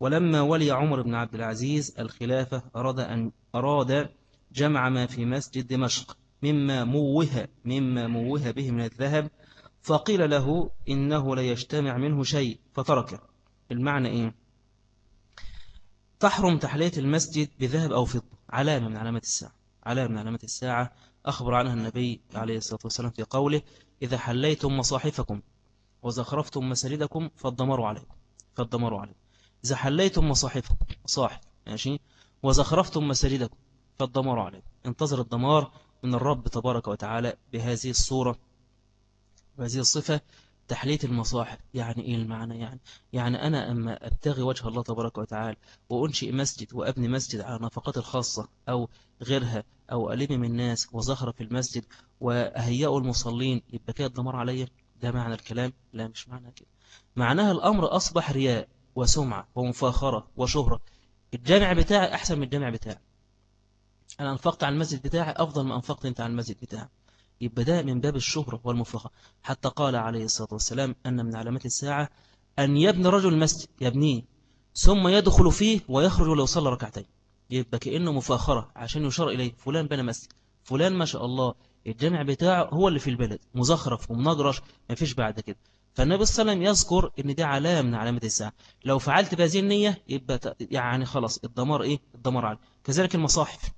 ولما ولي عمر بن عبد العزيز الخلافة أراد, أن أراد جمع ما في مسجد دمشق. مما موه مما موه به من الذهب فقيل له إنه لا يجتمع منه شيء فتركه. المعنى إيه؟ تحرم تحلية المسجد بذهب أو فضة. علامة من علامات الساعة. علامة من علامات الساعة. أخبر عنها النبي عليه الصلاة والسلام في قوله إذا حليتم مصاحفكم وزخرفتم مساجدكم فالدمروا عليكم. فالدمروا عليكم. إذا حليتم مصاحفكم صاحب ماشي وزخرفتم مساجدكم فالدمروا عليكم. انتظر الدمار من الرب تبارك وتعالى بهذه الصورة بهذه الصفة تحلية المصاحف يعني إيه المعنى يعني؟ يعني أنا أما أبتغي وجه الله تبارك وتعالى وأنشئ مسجد وأبني مسجد على نفقات الخاصة أو غيرها أو ألم من الناس وزخرف في المسجد وأهيئوا المصلين يبقى كده الدمار عليا؟ ده معنى الكلام؟ لا مش معنى كده. معناها الأمر أصبح رياء وسمعة ومفاخرة وشهرة. الجامع بتاعي أحسن من الجامع بتاعي. أنا أنفقت على المسجد بتاعي أفضل ما أنفقت أنت على المسجد بتاعي. يبقى ده من باب الشهرة والمفاخرة حتى قال عليه الصلاة والسلام أن من علامات الساعة أن يبني رجل المسجد يبنيه ثم يدخل فيه ويخرج ولو صلى ركعتين. يبقى كأنه مفاخرة عشان يشار إليه. فلان بنى مسجد فلان ما شاء الله الجامع بتاعه هو اللي في البلد مزخرف ومنجرش ما فيش بعد كده. فالنبي صلى الله عليه وسلم يذكر إن دي علامة من علامات الساعة. لو فعلت بهذه النية يبقى يعني خلاص الدمار إيه؟ الدمار عليه. كذلك المصاحف.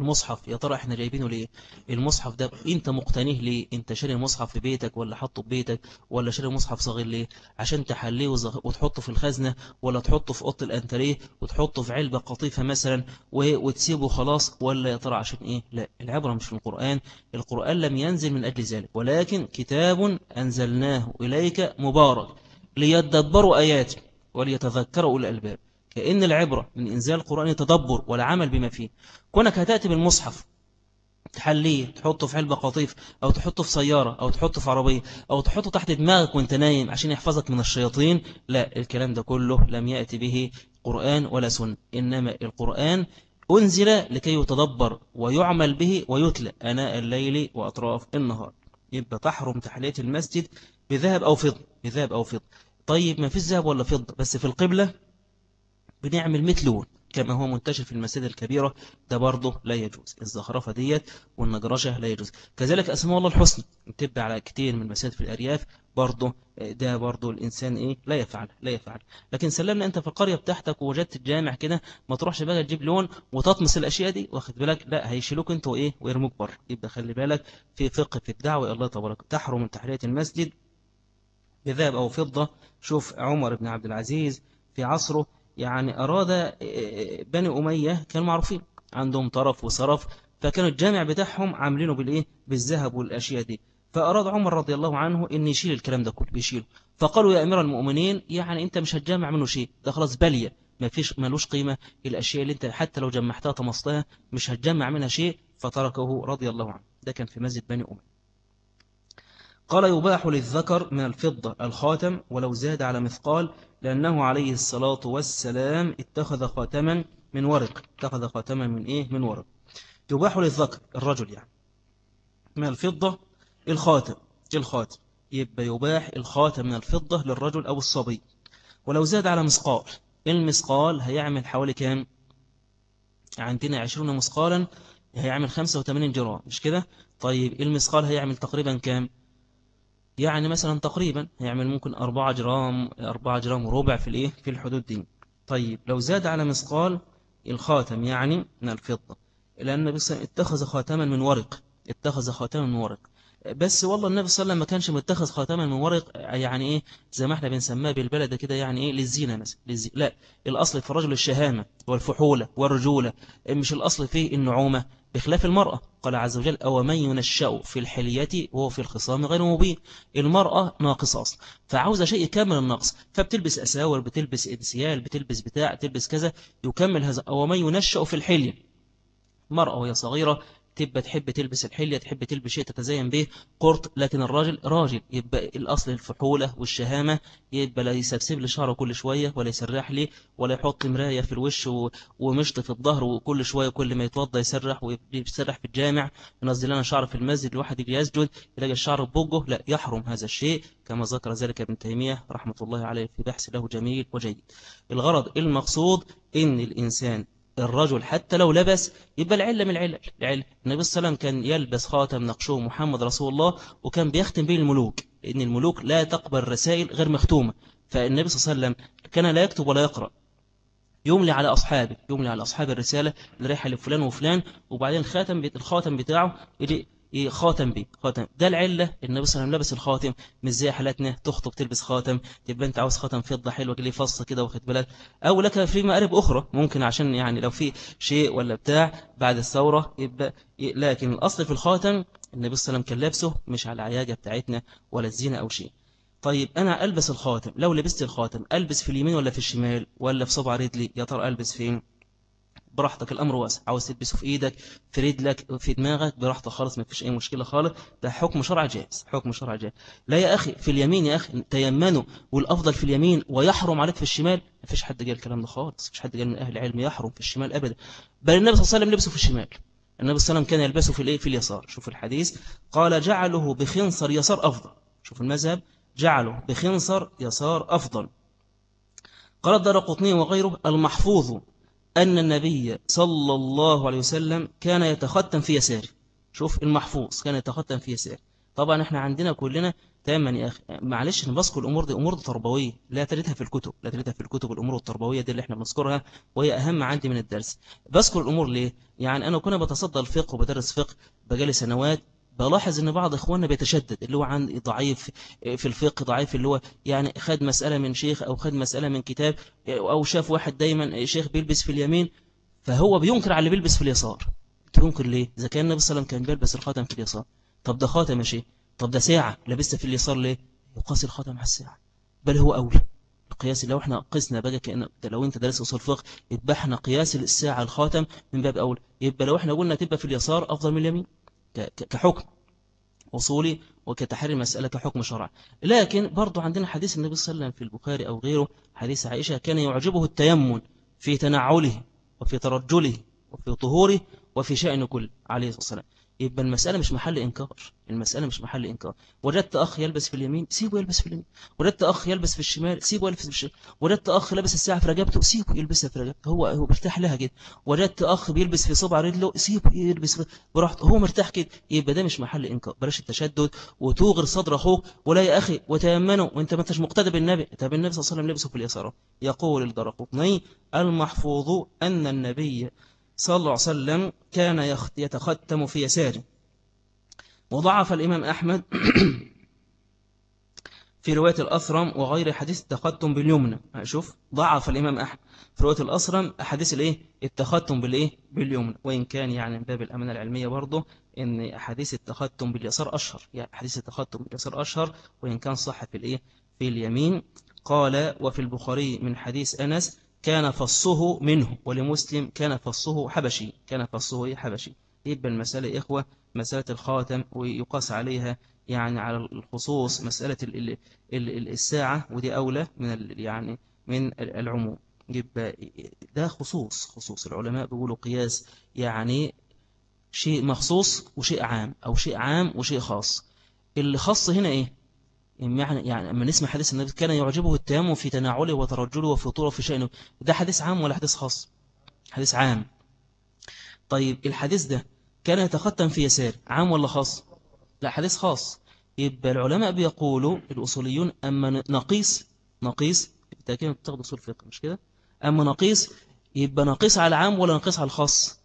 المصحف يا ترى إحنا جايبينه ليه؟ المصحف ده أنت مقتنيه ليه؟ أنت شاري المصحف في بيتك ولا حطه في بيتك ولا شاري مصحف صغير ليه؟ عشان تحليه وتحطه في الخزنة ولا تحطه في أوضة الأنتريه وتحطه في علبة قطيفة مثلا وتسيبه خلاص ولا يا ترى عشان إيه؟ لا العبرة مش في القرآن القرآن لم ينزل من أجل ذلك ولكن كتاب أنزلناه إليك مبارك ليدبروا آياته وليتذكروا الألباب. كأن العبرة من إنزال القرآن تدبر والعمل بما فيه. كونك هتأتي بالمصحف تحليه تحطه في علبة قطيف أو تحطه في سيارة أو تحطه في عربية أو تحطه تحت دماغك وأنت نايم عشان يحفظك من الشياطين لا الكلام ده كله لم يأتي به قرآن ولا سنة. إنما القرآن أنزل لكي يتدبر ويعمل به ويتلى أناء الليل وأطراف النهار. يبقى تحرم تحلية المسجد بذهب أو فضة بذهب أو فضة. طيب ما في الذهب ولا فضة بس في القبلة بنعمل مثله كما هو منتشر في المساجد الكبيرة ده برضه لا يجوز. الزخرفة ديت والنجرشة لا يجوز. كذلك أسماء الله الحسنى تبع على كتير من المساجد في الأرياف برضه ده برضه الإنسان إيه لا يفعل لا يفعل. لكن سلمنا أنت في القرية بتاعتك ووجدت الجامع كده ما تروحش بقى تجيب لون وتطمس الأشياء دي واخد بالك؟ لا هيشيلوك أنت وإيه ويرموك بره. يبقى خلي بالك في فقه في الدعوة الله تبارك. تحرم من تحلية المسجد بذهب أو فضة. شوف عمر بن عبد العزيز في عصره يعني أراد آه، آه، بني أمية كانوا معروفين عندهم طرف وصرف فكانوا الجامع بتاعهم عاملينه بالإيه؟ بالذهب والأشياء دي. فأراد عمر رضي الله عنه أن يشيل الكلام ده كله يشيله. فقالوا يا أمير المؤمنين يعني أنت مش هتجمع منه شيء ده خلاص بالية ما فيش ملوش قيمة الأشياء اللي أنت حتى لو جمعتها طمستها مش هتجمع منها شيء فتركه رضي الله عنه. ده كان في مسجد بني أمية. قال يباح للذكر من الفضة الخاتم ولو زاد على مثقال لأنه عليه الصلاة والسلام اتخذ خاتما من ورق. اتخذ خاتما من إيه؟ من ورق. يباح للذكر الرجل يعني. من الفضة الخاتم. الخاتم؟ يبقى يباح الخاتم من الفضة للرجل أو الصبي. ولو زاد على مثقال. المثقال؟ هيعمل حوالي كام؟ عندنا عشرون مثقالا هيعمل 85 جرام. مش كده؟ طيب المثقال؟ هيعمل تقريبا كام؟ يعني مثلا تقريبا هيعمل ممكن 4 جرام 4 جرام وربع في الإيه؟ في الحدود دي. طيب لو زاد على مثقال الخاتم يعني من الفضة لأن النبي صلى الله عليه وسلم اتخذ خاتما من ورق اتخذ خاتما من ورق. بس والله النبي صلى الله عليه وسلم ما كانش متخذ خاتما من ورق يعني إيه؟ زي ما إحنا بنسماه بالبلد كده يعني إيه؟ للزينة مثلا. لا الأصل في الرجل الشهامة والفحولة والرجولة مش الأصل فيه النعومة. بخلاف المرأة. قال عز وجل أو من ينشأ في الحلية وهو في الخصام غير مبين. المرأة ناقصة أصلا فعاوزة شيء يكمل النقص. فبتلبس أساور بتلبس إنسيال بتلبس بتاع تلبس كذا يكمل هذا. أو من ينشأ في الحلية. مرأة وهي صغيرة تبقى تحب تلبس الحلية تحب تلبس شيء تتزين به قرط لكن الراجل راجل. يبقى الأصل الفحولة والشهامة يبقى لا يسبسب لي شعره كل شوية ولا يسرح لي ولا يحط مراية في الوش ومشط في الظهر وكل شوية كل ما يتوضى يسرح ويسرح في الجامع. ينزل لنا شعر في المسجد الواحد يسجد يلاقي الشعر ببقه لا يحرم هذا الشيء. كما ذكر ذلك ابن تيمية رحمة الله عليه في بحث له جميل وجيد. الغرض المقصود إن الإنسان الرجل حتى لو لبس يبقى العلة من العلل العلة. النبي صلى الله عليه وسلم كان يلبس خاتم نقشه محمد رسول الله وكان بيختم به الملوك لأن الملوك لا تقبل رسائل غير مختومة. فالنبي صلى الله عليه وسلم كان لا يكتب ولا يقرأ. يملي على أصحابه يملي على أصحاب الرسالة رايحة لفلان وفلان وبعدين الخاتم الخاتم بتاعه يجي خاتم بي خاتم. ده العلة النبي صلى الله عليه وسلم لابس الخاتم مش زي حالاتنا تخطب تلبس خاتم تبقى انت عاوز خاتم فضة حلوة ليه فصة كده واخد بالك؟ أو لك في مقارب أخرى ممكن عشان يعني لو في شيء ولا بتاع بعد الثورة يبقى لكن الأصل في الخاتم النبي صلى الله عليه وسلم كان لابسه مش على العياجة بتاعتنا ولا الزينة أو شيء. طيب أنا ألبس الخاتم لو لبست الخاتم ألبس في اليمين ولا في الشمال؟ ولا في صبع رجلي؟ يا ترى ألبس فين؟ براحتك الأمر واسع. عاوز تلبسه في إيدك في رجلك في دماغك براحتك خالص ما فيش أي مشكلة خالص. ده حكم شرع جائز حكم شرع جائز. لا يا أخي في اليمين يا أخي تيمنوا والأفضل في اليمين ويحرم عليك في الشمال. ما فيش حد قال الكلام ده خالص. ما فيش حد قال من أهل العلم يحرم في الشمال أبدا. بل النبي صلى الله عليه وسلم لبسه في الشمال. النبي صلى الله عليه وسلم كان يلبسه في الإيه؟ في اليسار. شوف الحديث. قال جعله بخنصر يسار أفضل. شوف المذهب. جعله بخنصر يسار أفضل. قال الدار قطني وغيره المحفوظ أن النبي صلى الله عليه وسلم كان يتختم في يساره شوف المحفوظ كان يتختم في يساره طبعا إحنا عندنا كلنا تماما يا أخي معلش نبذكر الأمور دي أمور تربوية لا تريدها في الكتب لا تريدها في الكتب الأمور التربوية دي اللي إحنا بنذكرها وهي أهم عندي من الدرس. بذكر الأمور ليه؟ يعني أنا كنا بتصدى الفقه وبدرس فقه بقالي سنوات بلاحظ إن بعض إخواننا بيتشدد اللي هو عن ضعيف في الفقه ضعيف اللي هو يعني خد مسألة من شيخ أو خد مسألة من كتاب أو شاف واحد دايما شيخ بيلبس في اليمين فهو بينكر على اللي بيلبس في اليسار. تنكر ليه؟ إذا كان النبي صلى الله عليه وسلم كان بيلبس الخاتم في اليسار. طب ده خاتم يا شيخ؟ طب ده ساعة لبست في اليسار ليه؟ يقاس الخاتم على الساعة. بل هو أولى القياس لو إحنا قسنا بقى كأن لو أنت درس أصول فقه يبقى إحنا قياس الساعة الخاتم من باب أول. يبقى لو إحنا قلنا تبقى في اليسار أفضل من اليمين. كحكم أصولي وكتحري المسألة كحكم شرع لكن برضو عندنا حديث النبي صلى الله عليه وسلم في البخاري أو غيره حديث عائشة كان يعجبه التيمن في تنعله وفي ترجله وفي طهوره وفي شأن كل عليه الصلاة والسلام. يبقى المسألة مش محل إنكار. المسألة مش محل إنكار. وجدت أخ يلبس في اليمين سيبه يلبس في اليمين. وجدت أخ يلبس في الشمال سيبه يلبس في الشمال. وجدت أخ لبس الساعة في رقبته سيبه يلبسها في رقبته. هو هو مرتاح لها كده وجدت أخ بيلبس في صبع رجله سيبه يلبس براحته. هو مرتاح كده يبقى ده مش محل إنكار. بلاش التشدد وتوغر صدر أخوك. ولا يا أخي وتيمنوا وأنت ما أنتش مقتدى بالنبي. طب النبي صلى الله عليه وسلم لبسه في اليسار يقول الدرقطني المحفوظ أن النبي صلى الله عليه وسلم كان يتختم في يساره. وضعف الإمام أحمد في رواية الأثرم وغير حديث التختم باليمنى. شوف ضعف الإمام أحمد في رواية الأثرم أحاديث الإيه؟ التختم بالإيه؟ باليمنى. وإن كان يعني من باب الأمانة العلمية برضه إن أحاديث التختم باليسار أشهر. يعني حديث التختم باليسار أشهر وإن كان صح في الإيه؟ في اليمين. قال وفي البخاري من حديث أنس كان فصه منه ولمسلم كان فصه حبشي كان فصه حبشي. يبقى المسألة إخوة مسألة الخاتم ويقاس عليها يعني على الخصوص مسألة الساعة ودي أولى من يعني من العموم. يبقى ده خصوص خصوص العلماء بيقولوا قياس يعني شيء مخصوص وشيء عام أو شيء عام وشيء خاص. اللي خاص هنا إيه؟ يعني يعني لما نسمع حديث النبي كان يعجبه التيمم في تناوله وترجله وفطوره في شأنه. ده حديث عام ولا حديث خاص؟ حديث عام. طيب الحديث ده كان يتختم في يسار عام ولا خاص؟ لا حديث خاص. يبقى العلماء بيقولوا الأصوليون أما نقيس نقيس بالتأكيد بتاخد أصول فقه مش كده؟ أما نقيس يبقى نقيس على العام ولا نقيس على الخاص؟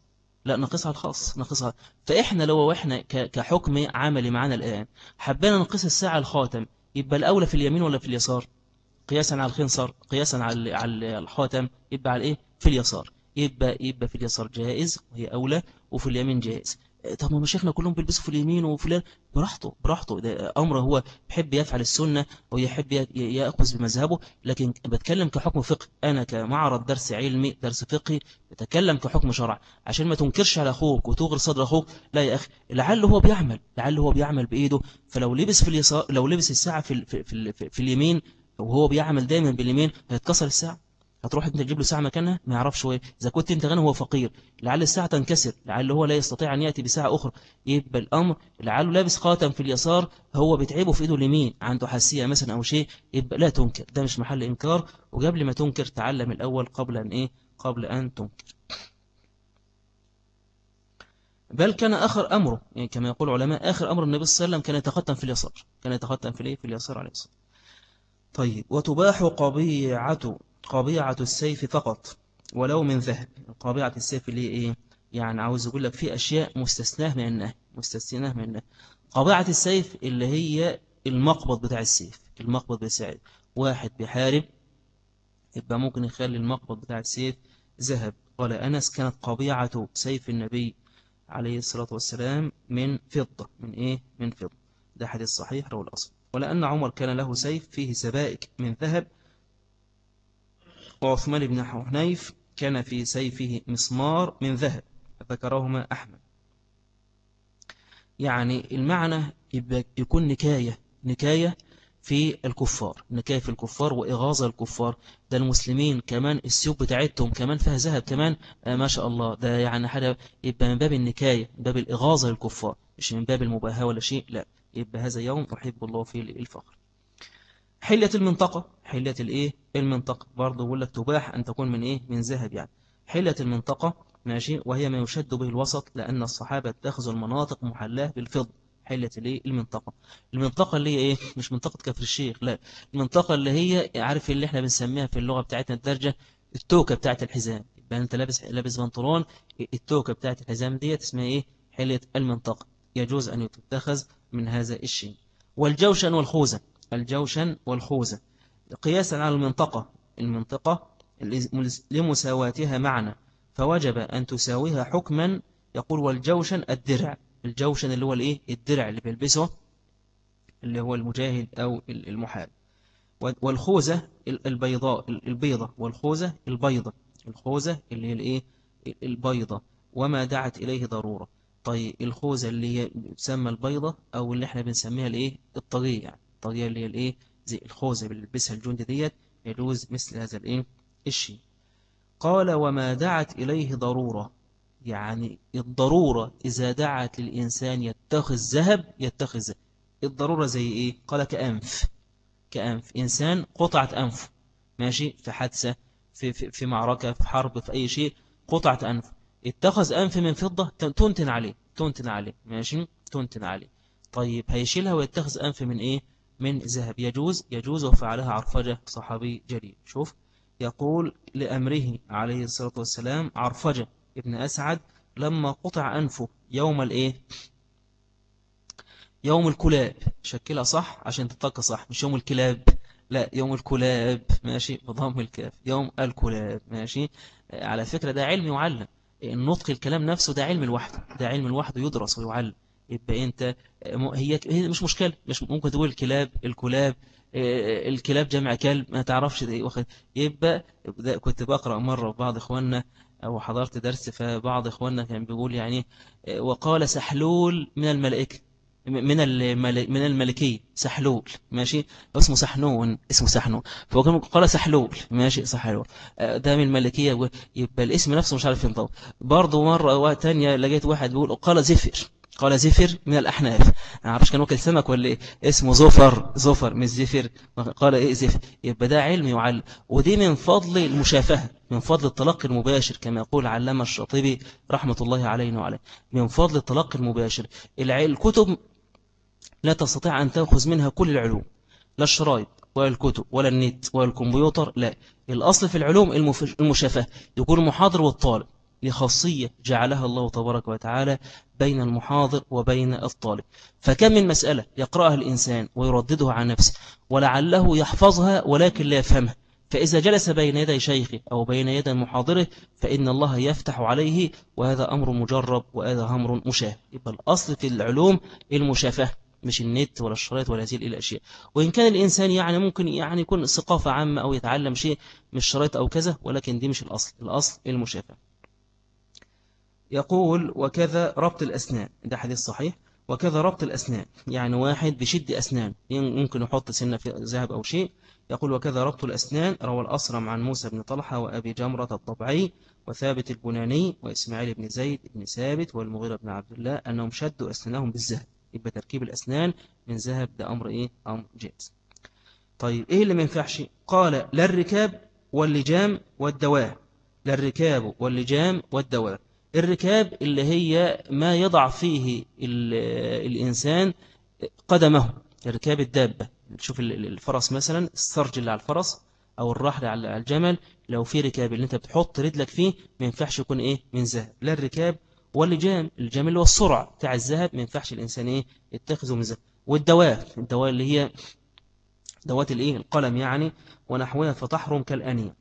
لا نقيس على الخاص نقيس على فإحنا لو إحنا كحكم عملي معانا الآن حبينا نقيس الساعة الخاتم يبقى الأولى في اليمين ولا في اليسار؟ قياسا على الخنصر قياسا على على الخاتم يبقى على إيه؟ في اليسار. يبقى يبقى في اليسار جائز وهي أولى وفي اليمين جائز. طب ما مشايخنا كلهم بيلبسوا في اليمين وفي براحته براحته. ده أمر هو بيحب يفعل السنة ويحب يأخذ بمذهبه. لكن بتكلم كحكم فقه. أنا كمعرض درس علمي درس فقهي بتكلم كحكم شرع. عشان ما تنكرش على أخوك وتغر صدر أخوك. لا يا أخي لعله هو بيعمل لعله هو بيعمل بإيده. فلو لبس في اليسار لو لبس الساعة في, في, في, في, اليمين وهو بيعمل دايما باليمين هيتكسر الساعة. هتروح انت تجيب له ساعة مكانها؟ ما يعرفش هو إذا كنت انت غني هو فقير لعل الساعة تنكسر لعل هو لا يستطيع أن يأتي بساعة أخرى. يبقى الأمر لعله لابس خاتم في اليسار هو بتعبه في إيده اليمين عنده حساسية مثلا أو شيء يبقى لا تنكر. ده مش محل إنكار. وقبل ما تنكر تعلم الأول قبل أن إيه؟ قبل أن تنكر. بل كان آخر أمره يعني كما يقول علماء آخر أمر النبي صلى الله عليه وسلم كان يتختم في اليسار. كان يتختم في الإيه؟ في اليسار عليه الصلاة طيب وتباح قبيعة قبيعة السيف فقط ولو من ذهب. قبيعة السيف اللي إيه؟ يعني عاوز أقول لك في أشياء مستثناة من النهي مستثناة من النهي قبيعة السيف اللي هي المقبض بتاع السيف المقبض بتاع واحد بيحارب يبقى ممكن يخلي المقبض بتاع السيف ذهب. قال أنس كانت قبيعة سيف النبي عليه الصلاة والسلام من فضة. من إيه؟ من فضة. ده حديث صحيح رواه الأصل. ولأن عمر كان له سيف فيه سبائك من ذهب وعثمان بن حنيف كان في سيفه مسمار من ذهب ذكرهما أحمد. يعني المعنى يكون نكاية نكاية في الكفار نكاية في الكفار وإغاظة الكفار. ده المسلمين كمان السيوب بتاعتهم كمان فيها ذهب كمان آه ما شاء الله. ده يعني حاجة يبقى من باب النكاية من باب الإغاظة للكفار مش من باب المباهاة ولا شيء لا. يبقى هذا يوم أحب الله فيه الفخر حلية المنطقة. حلية الايه؟ المنطقة. برضه بقول لك تباح أن تكون من إيه؟ من ذهب يعني. حلية المنطقة ماشي وهي ما يشد به الوسط لأن الصحابة اتخذوا المناطق محلاه بالفضة حلة الايه؟ المنطقة. المنطقة اللي هي إيه؟ مش منطقة كفر الشيخ لا. المنطقة اللي هي عارف اللي إحنا بنسميها في اللغة بتاعتنا الدرجة التوكة بتاعت الحزام. يبقى انت لابس لابس بنطلون التوكة بتاعت الحزام ديت اسمها إيه؟ حلية المنطقة. يجوز أن يتخذ من هذا الشيء. والجوشن والخوذة. الجوشن والخوذة. قياسا على المنطقة. المنطقة لمساواتها معنى فوجب أن تساويها حكما يقول والجوشن الدرع. الجوشن اللي هو الإيه؟ الدرع اللي بيلبسه اللي هو المجاهد أو المحارب. والخوذة البيضاء البيضة. والخوذة البيضة. الخوذة اللي هي الإيه؟ البيضة. وما دعت إليه ضرورة. طيب الخوذة اللي هي تسمى البيضة أو اللي إحنا بنسميها الإيه؟ الطاغية يعني. الطاغية اللي هي الإيه؟ زي الخوذة اللي بيلبسها الجندي ديت يجوز مثل هذا الإيه؟ الشيء. قال وما دعت إليه ضرورة. يعني الضرورة إذا دعت للإنسان يتخذ ذهب يتخذ ذهب الضرورة زي إيه؟ قال كأنف. كأنف. إنسان قطعت أنف ماشي؟ في حادثة في, في, في معركة في حرب في أي شيء قطعت أنف اتخذ أنف من فضة تنتن عليه تنتن عليه. ماشي؟ تنتن عليه. طيب هيشيلها ويتخذ أنف من إيه؟ من ذهب. يجوز يجوز وفعلها عرفجة صحابي جليل. شوف يقول لأمره عليه الصلاة والسلام عرفجة ابن أسعد لما قطع أنفه يوم الإيه؟ يوم الكلاب. شكلها صح عشان تتلقى صح. مش يوم الكلاب. لا يوم الكلاب. ماشي؟ بضم الكاف يوم الكلاب. ماشي؟ على فكرة ده علم يعلم. النطق الكلام نفسه ده علم لوحده ده علم لوحده يدرس ويعلم. يبقى انت هي مش مشكلة مش ممكن تقول الكلاب الكلاب الكلاب جمع كلب ما تعرفش ده يبقى كنت بقرأ مرة بعض إخواننا أو حضرت درس فبعض إخواننا كان بيقول يعني وقال سحلول من الملائكة من من الملكية سحلول ماشي؟ اسمه سحنون اسمه سحنون. فهو قال سحلول ماشي؟ سحلول. ده من الملكية يبقى الاسم نفسه مش عارف ينطق. برضه مرة تانية لقيت واحد بيقول قال زفر. قال زفر من الأحناف. أنا عارفش كان وكل سمك ولا إيه؟ اسمه زفر زفر مش زفر. قال إيه زفر؟ يبقى ده علم يعلم ودي من فضل المشافهة من فضل التلقي المباشر كما يقول علامة الشاطبي رحمة الله علينا وعليه. من فضل التلقي المباشر. الكتب لا تستطيع أن تأخذ منها كل العلوم. لا الشرايط ولا الكتب ولا النت ولا الكمبيوتر لا. الأصل في العلوم المشافهة. يكون المحاضر والطالب. لخاصية جعلها الله تبارك وتعالى بين المحاضر وبين الطالب. فكم من مسألة يقرأها الإنسان ويرددها عن نفسه ولعله يحفظها ولكن لا يفهمها. فإذا جلس بين يدي شيخه أو بين يدي محاضره فإن الله يفتح عليه وهذا أمر مجرب وهذا أمر مشاه يبقى الأصل في العلوم المشافهة مش النت ولا الشرايط ولا هذه الأشياء. وإن كان الإنسان يعني ممكن يعني يكون ثقافة عامة أو يتعلم شيء من الشرايط أو كذا ولكن دي مش الأصل. الأصل المشافهة. يقول وكذا ربط الأسنان. ده حديث صحيح وكذا ربط الأسنان. يعني واحد بشد أسنان. ممكن يحط سنة في ذهب أو شيء. يقول وكذا ربط الأسنان روى الأصرم عن موسى بن طلحة وأبي جمرة الطبعي وثابت البناني وإسماعيل بن زيد بن ثابت والمغيرة بن عبد الله أنهم شدوا أسنانهم بالذهب. يبقى تركيب الأسنان من ذهب ده أمر إيه؟ أمر جائز. طيب إيه اللي ما ينفعش؟ قال لا الركاب واللجام والدواء لا الركاب واللجام والدواء الركاب اللي هي ما يضع فيه الإنسان قدمه ركاب الدابة. تشوف الفرس مثلا السرج اللي على الفرس أو الرحل على الجمل لو في ركاب اللي أنت بتحط رجلك فيه ما ينفعش يكون إيه؟ من ذهب. لا الركاب واللجام الجام اللي هو السرعة بتاع الذهب ما ينفعش الإنسان إيه؟ يتخذه من ذهب. والدواء الدواء اللي هي دوات الإيه؟ القلم يعني ونحوها فتحرم كالأنية.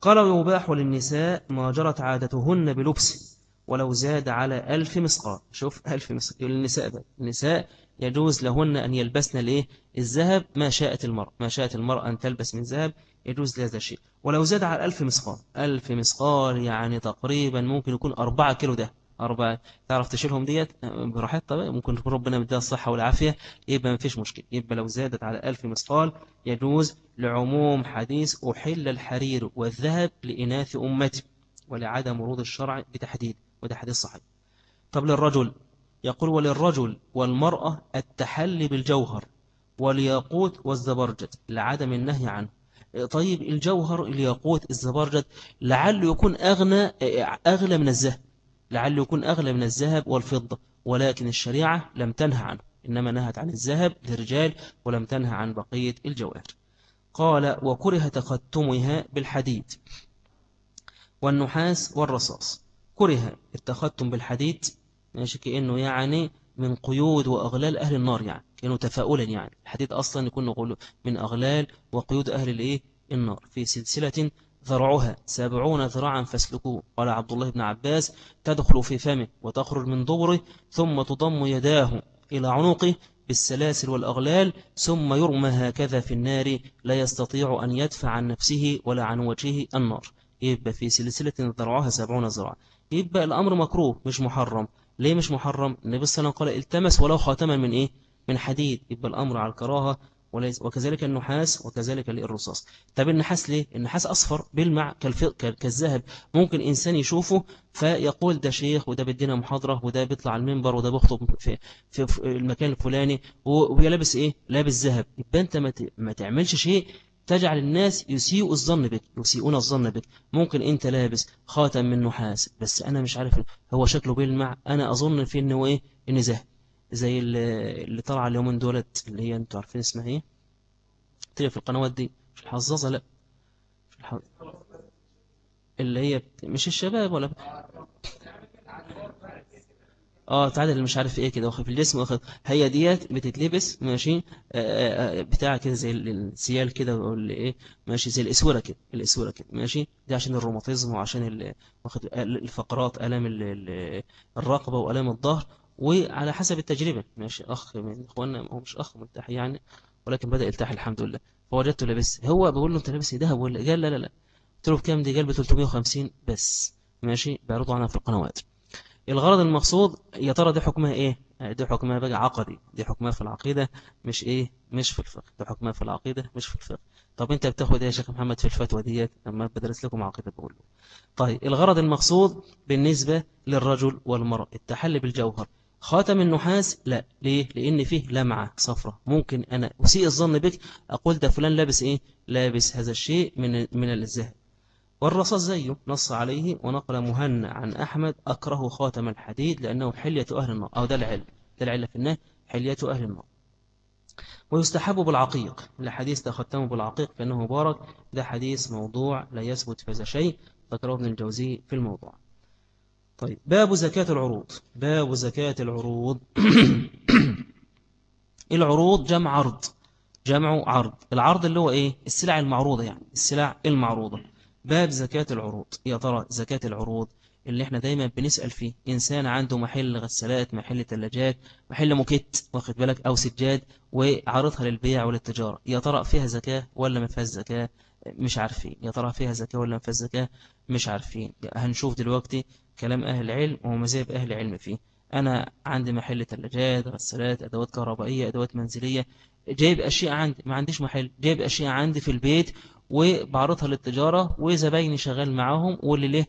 قال ويباح للنساء ما جرت عادتهن بلبس. ولو زاد على ألف مسقال شوف ألف مسقال النساء بقى. النساء يجوز لهن أن يلبسن ليه الذهب ما شاءت المرأة ما شاءت المرأة أن تلبس من ذهب يجوز لهذا الشيء. ولو زاد على ألف مسقال ألف مسقال يعني تقريبا ممكن يكون أربعة كيلو ده. أربعة. تعرف تشيلهم ديت؟ براحتها طبعا. ممكن ربنا مديها الصحة والعافية. يبقى ما فيش مشكلة. يبقى لو زادت على ألف مسقال يجوز لعموم حديث أحل الحرير والذهب لإناث أمتي ولعدم ورود الشرع بتحديد. وده حديث صحيح. طب للرجل يقول وللرجل والمرأة التحلي بالجوهر والياقوت والزبرجد لعدم النهي عنه. طيب الجوهر الياقوت الزبرجد لعله يكون أغنى أغلى من الذهب لعله يكون أغلى من الذهب والفضة ولكن الشريعة لم تنهى عنه إنما نهت عن الذهب للرجال ولم تنهى عن بقية الجواهر قال وكره تختمها بالحديد والنحاس والرصاص. كره التختم بالحديد ماشي كأنه يعني من قيود وأغلال أهل النار يعني كأنه تفاؤلا يعني. الحديد أصلا يكون من أغلال وقيود أهل الإيه؟ النار. في سلسلة ذرعها سبعون ذراعا فاسلكوه. قال عبد الله بن عباس تدخل في فمه وتخرج من دبره ثم تضم يداه إلى عنقه بالسلاسل والأغلال ثم يرمى هكذا في النار لا يستطيع أن يدفع عن نفسه ولا عن وجهه النار. يبقى في سلسلة ذرعها سبعون ذراعا. يبقى الأمر مكروه مش محرم. ليه مش محرم؟ النبي صلى الله عليه وسلم قال التمس ولو خاتما من إيه؟ من حديد. يبقى الأمر على الكراهة وكذلك النحاس وكذلك الرصاص طب النحاس ليه؟ النحاس أصفر بيلمع كالذهب. ممكن إنسان يشوفه فيقول ده شيخ وده بدينا محاضرة وده بيطلع المنبر وده بيخطب في, في, المكان الفلاني وهي لابس إيه؟ لابس ذهب. يبقى أنت ما تعملش شيء تجعل الناس يسيئوا الظن بك يسيئون الظن بك. ممكن انت لابس خاتم من نحاس بس أنا مش عارف هو شكله بيلمع. أنا اظن فيه انه إيه؟ ان زهد زي اللي طلع اليومين دولت اللي هي أنتوا عارفين اسمها إيه؟ طلع في القنوات دي. مش الحظاظة؟ لا. مش الحظ... اللي هي مش الشباب ولا آه تعادل مش عارف إيه كده واخد في الجسم واخد. هي ديت بتتلبس ماشي؟ آه، آه، بتاع كده زي السيال كده ولا إيه ماشي؟ زي الأسورة كده الأسورة كده ماشي؟ دي عشان الروماتيزم وعشان واخد الفقرات الام الرقبة والام الظهر وعلى حسب التجربة ماشي؟ أخ من إخواننا هو مش أخ مرتاح يعني ولكن بدأ يلتحي الحمد لله. فوجدته لابس. هو بقول له أنت لابس إيه ذهب ولا؟ قال لا لا لا. قلت له بكام دي؟ قال ب 350 بس ماشي؟ بيعرضوا عنها في القنوات. الغرض المقصود يا ترى دي حكمها إيه؟ دي حكمها بقى عقدي. دي حكمها في العقيدة مش إيه؟ مش في الفقه. دي حكمها في العقيدة مش في الفقه. طب أنت بتاخد إيه يا شيخ محمد في الفتوى ديت؟ لما بدرس لكم عقيدة بقول له. طيب الغرض المقصود بالنسبة للرجل والمرأة. التحلي بالجوهر. خاتم النحاس؟ لا. ليه؟ لأن فيه لمعة صفرة. ممكن أنا أسيء الظن بك أقول ده فلان لابس إيه؟ لابس هذا الشيء من من الذهب والرصاص زيه نص عليه ونقل مهنأ عن أحمد أكره خاتم الحديد لأنه حلية أهل النار. أو ده العلم ده العلة في النهي حلية أهل النار. ويستحب بالعقيق الحديث تختمه بالعقيق فإنه مبارك ده حديث موضوع لا يثبت في هذا شيء. ذكره ابن الجوزي في الموضوع. طيب باب زكاة العروض باب زكاة العروض. العروض جمع عرض جمع عرض. العرض اللي هو إيه؟ السلع المعروضة يعني السلع المعروضة. باب زكاة العروض. يا ترى زكاة العروض اللي إحنا دايما بنسأل فيه إنسان عنده محل غسالات محل ثلاجات محل موكيت واخد بالك أو سجاد وعرضها للبيع وللتجارة. يا ترى فيها زكاة ولا ما فيهاش زكاة؟ مش عارفين. يا ترى فيها زكاة ولا ما فيهاش زكاة؟ مش عارفين. هنشوف دلوقتي كلام أهل العلم ومذاهب أهل العلم فيه. أنا عندي محل ثلاجات غسالات أدوات كهربائية أدوات منزلية جايب أشياء عندي ما عنديش محل. جايب أشياء عندي في البيت وبعرضها للتجارة وزبايني شغال معاهم واللي له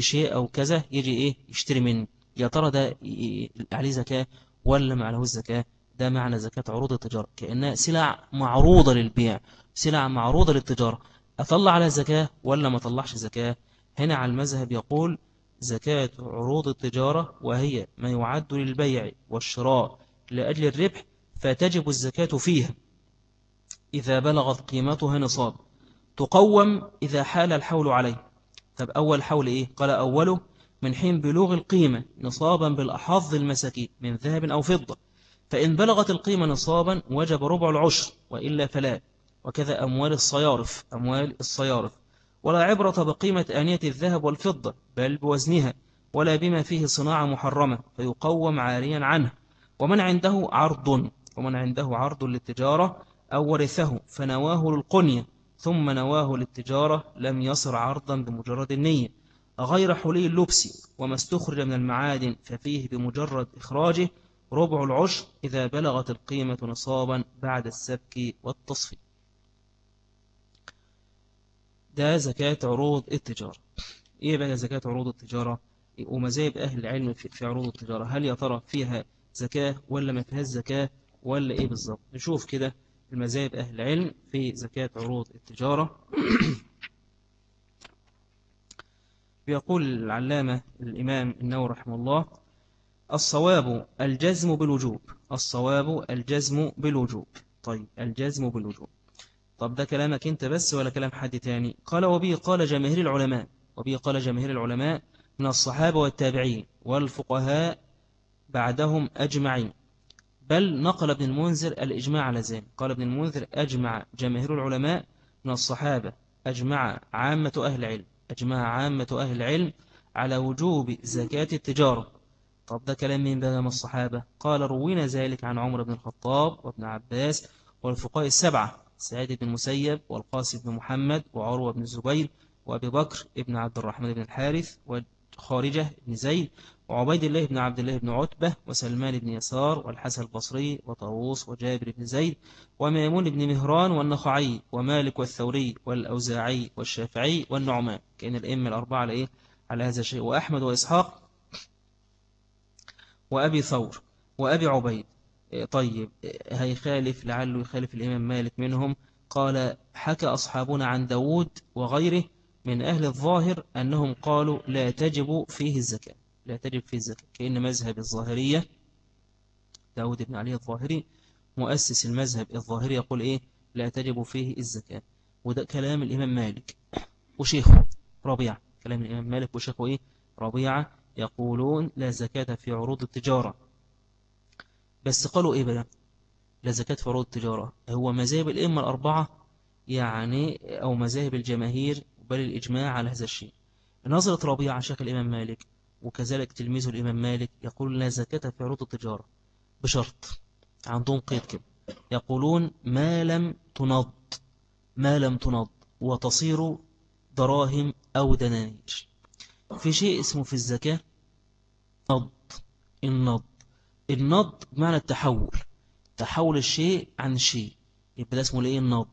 شيء أو كذا يجي إيه يشتري مني. يا ترى ده عليه زكاة ولا ما عليهوش زكاة؟ ده معنى زكاة عروض التجارة. كأنها سلع معروضة للبيع سلع معروضة للتجارة. أطلع على زكاة ولا ما طلعش زكاة؟ هنا على المذهب يقول زكاة عروض التجارة وهي ما يعد للبيع والشراء لأجل الربح فتجب الزكاة فيها. إذا بلغت قيمتها نصاب. تقوم إذا حال الحول عليه. طب أول حول إيه؟ قال أوله من حين بلوغ القيمة نصابا بالأحظ المساكين من ذهب أو فضة. فإن بلغت القيمة نصابا وجب ربع العشر وإلا فلا. وكذا أموال الصيارف أموال الصيارف. ولا عبرة بقيمة آنية الذهب والفضة بل بوزنها ولا بما فيه صناعة محرمة فيقوم عاريا عنه. ومن عنده عرض ومن عنده عرض للتجارة أو ورثه فنواه للقنية. ثم نواه للتجارة لم يصر عرضا بمجرد النية. غير حلي اللبس وما استخرج من المعادن ففيه بمجرد إخراجه. ربع العشر إذا بلغت القيمة نصابا بعد السبك والتصفي ده زكاة عروض التجارة. إيه بقى زكاة عروض التجارة؟ ومزايب أهل العلم في عروض التجارة. هل يا ترى فيها زكاة ولا ما فيهاش زكاة ولا إيه بالظبط؟ نشوف كده. المذاهب أهل العلم في زكاة عروض التجارة. يقول العلامة الإمام النووي رحمه الله الصواب الجزم بالوجوب. الصواب الجزم بالوجوب. طيب الجزم بالوجوب. طب ده كلامك أنت بس ولا كلام حد تاني؟ قال وبه قال جماهير العلماء. وبه قال جماهير العلماء من الصحابة والتابعين والفقهاء بعدهم أجمعين. بل نقل ابن المنذر الإجماع على ذلك قال ابن المنذر أجمع جماهير العلماء من الصحابة أجمع عامة أهل العلم أجمع عامة أهل العلم على وجوب زكاة التجارة. طب ده كلام من من الصحابة؟ قال روينا ذلك عن عمر بن الخطاب وابن عباس والفقهاء السبعة سعيد بن المسيب والقاسم بن محمد وعروة بن الزبير وأبي بكر ابن عبد الرحمن بن الحارث وخارجة بن زيد وعبيد الله بن عبد الله بن عتبة وسلمان بن يسار والحسن البصري وطاووس وجابر بن زيد وميمون بن مهران والنخعي ومالك والثوري والأوزاعي والشافعي والنعمان. كأن الأئمة الأربعة على, إيه؟ على هذا الشيء. وأحمد وإسحاق وأبي ثور وأبي عبيد. طيب هيخالف لعله يخالف الإمام مالك منهم. قال حكى أصحابنا عن داود وغيره من أهل الظاهر أنهم قالوا لا تجب فيه الزكاة. لا تجب في الزكاة كأن مذهب الظاهرية داود بن علي الظاهري مؤسس المذهب الظاهري يقول إيه؟ لا تجب فيه الزكاة. وده كلام الإمام مالك وشيخه ربيعة. كلام الإمام مالك وشيخه إيه؟ ربيعة يقولون لا زكاة في عروض التجارة. بس قالوا إيه بقى؟ لا زكاة في عروض التجارة. هو مذاهب الإمة الأربعة يعني أو مذاهب الجماهير بل الإجماع على هذا الشيء. نظرة ربيعة شيخ الإمام مالك وكذلك تلميذه الإمام مالك يقول لا زكاة في عروض التجارة بشرط عندهم قيد كده يقولون ما لم تنض ما لم تنض وتصير دراهم أو دنانير. في شيء اسمه في الزكاة نض النض. النض بمعنى التحول تحول الشيء عن الشيء يبقى ده اسمه الايه النض.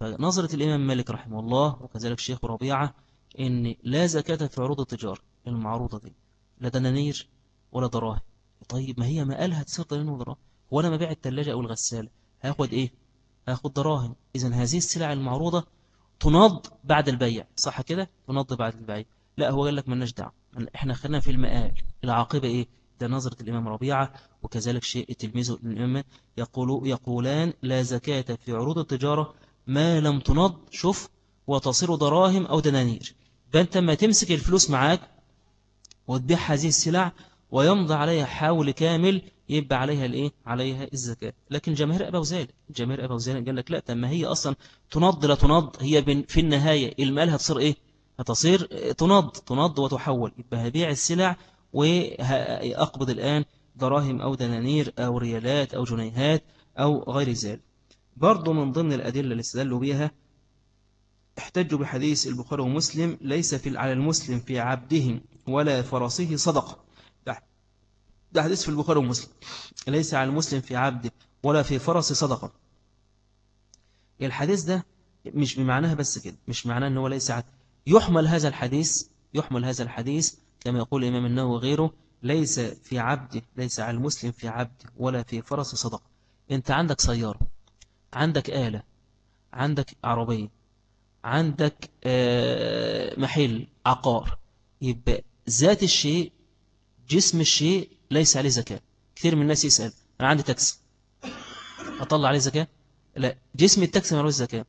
فنظرة الإمام مالك رحمه الله وكذلك الشيخ ربيعة إن لا زكاة في عروض التجارة المعروضة دي. لا دنانير ولا دراهم طيب ما هي ما قالها تصير دنانير ودراهم وأنا ما بيع التلاجة أو الغسالة هاخد إيه؟ هاخد دراهم. إذا هذه السلع المعروضة تنض بعد البيع صح كده؟ تنض بعد البيع. لا هو قال لك مالناش دعوة. إحنا خلينا في المآل. العاقبة إيه؟ ده نظرة الإمام ربيعة وكذلك شيء تلميذه الإمام يقول يقولان لا زكاة في عروض التجارة ما لم تنض شوف وتصير دراهم أو دنانير. فأنت ما تمسك الفلوس معاك وتبيع هذه السلع ويمضي عليها حول كامل يبقى عليها الإيه؟ عليها الزكاة. لكن جماهير أبا وزالك جماهير أبا وزالك قال لك لا ما هي أصلا تنض لا تنض هي في النهاية المال هتصير إيه؟ هتصير تنض تنض وتحول. يبقى هبيع السلع وأقبض الآن دراهم أو دنانير أو ريالات أو جنيهات أو غير ذلك. برضو من ضمن الأدلة اللي استدلوا بها احتجوا بحديث البخاري ومسلم ليس في على المسلم في عبده ولا فرسه صدقة. ده حديث في البخاري ومسلم. ليس على المسلم في عبده ولا في فرس صدقة. الحديث ده مش بمعناها بس كده مش معناه أنه ليس عبد يحمل هذا الحديث يحمل هذا الحديث كما يقول الإمام النووي وغيره ليس في عبده ليس على المسلم في عبده ولا في فرس صدقة. أنت عندك سيارة عندك آلة عندك عربية عندك آه، محل عقار يبقى ذات الشيء جسم الشيء ليس عليه زكاة. كثير من الناس يسأل أنا عندي تاكسي. أطلع عليه زكاة؟ لا. جسم التاكسي ما زكاة.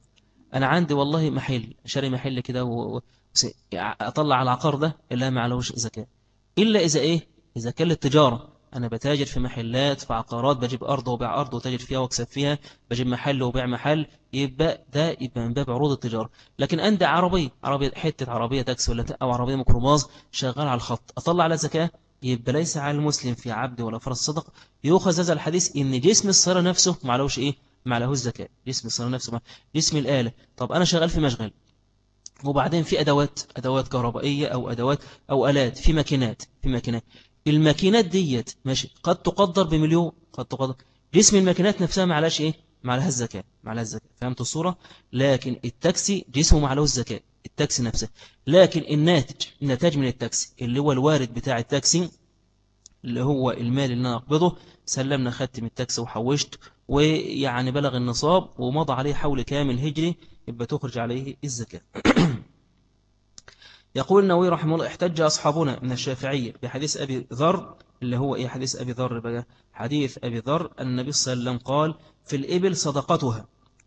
أنا عندي والله محل شاري محل كده و... أطلع على العقار ده إلا ما عليهوش زكاة. إلا إذا إيه؟ إذا كان للتجارة. أنا بتاجر في محلات في عقارات بجيب أرض وبيع أرض وتاجر فيها واكسب فيها بجيب محل وبيع محل يبقى ده يبقى من باب عروض التجارة. لكن عندي عربية عربية حتة عربية تاكسي ولا أو عربية ميكروباص شغال على الخط أطلع على زكاة يبقى ليس على المسلم في عبد ولا فرس صدق. يؤخذ هذا الحديث إن جسم الصيرة نفسه معلوش إيه؟ معلهوش زكاة. جسم الصيرة نفسه جسم الآلة. طب أنا شغال في مشغل وبعدين في أدوات أدوات كهربائية أو أدوات أو ألات في ماكينات في ماكينات. الماكينات ديت ماشي. قد تقدر بمليون قد تقدر. جسم الماكينات نفسها معلهاش إيه؟ معلهاش زكاة معلهاش زكاة فهمت الصورة؟ لكن التاكسي جسمه معلوهش زكاة التاكسي نفسه. لكن الناتج النتاج من التاكسي اللي هو الوارد بتاع التاكسي اللي هو المال اللي أنا أقبضه سلمنا خدت من التاكسي وحوشت ويعني بلغ النصاب ومضى عليه حول كامل هجري يبقى تخرج عليه الزكاة يقول النووي رحمه الله احتج أصحابنا من الشافعية بحديث أبي ذر اللي هو إيه حديث أبي ذر بقى حديث أبي ذر النبي صلى الله عليه وسلم قال في الإبل صدقتها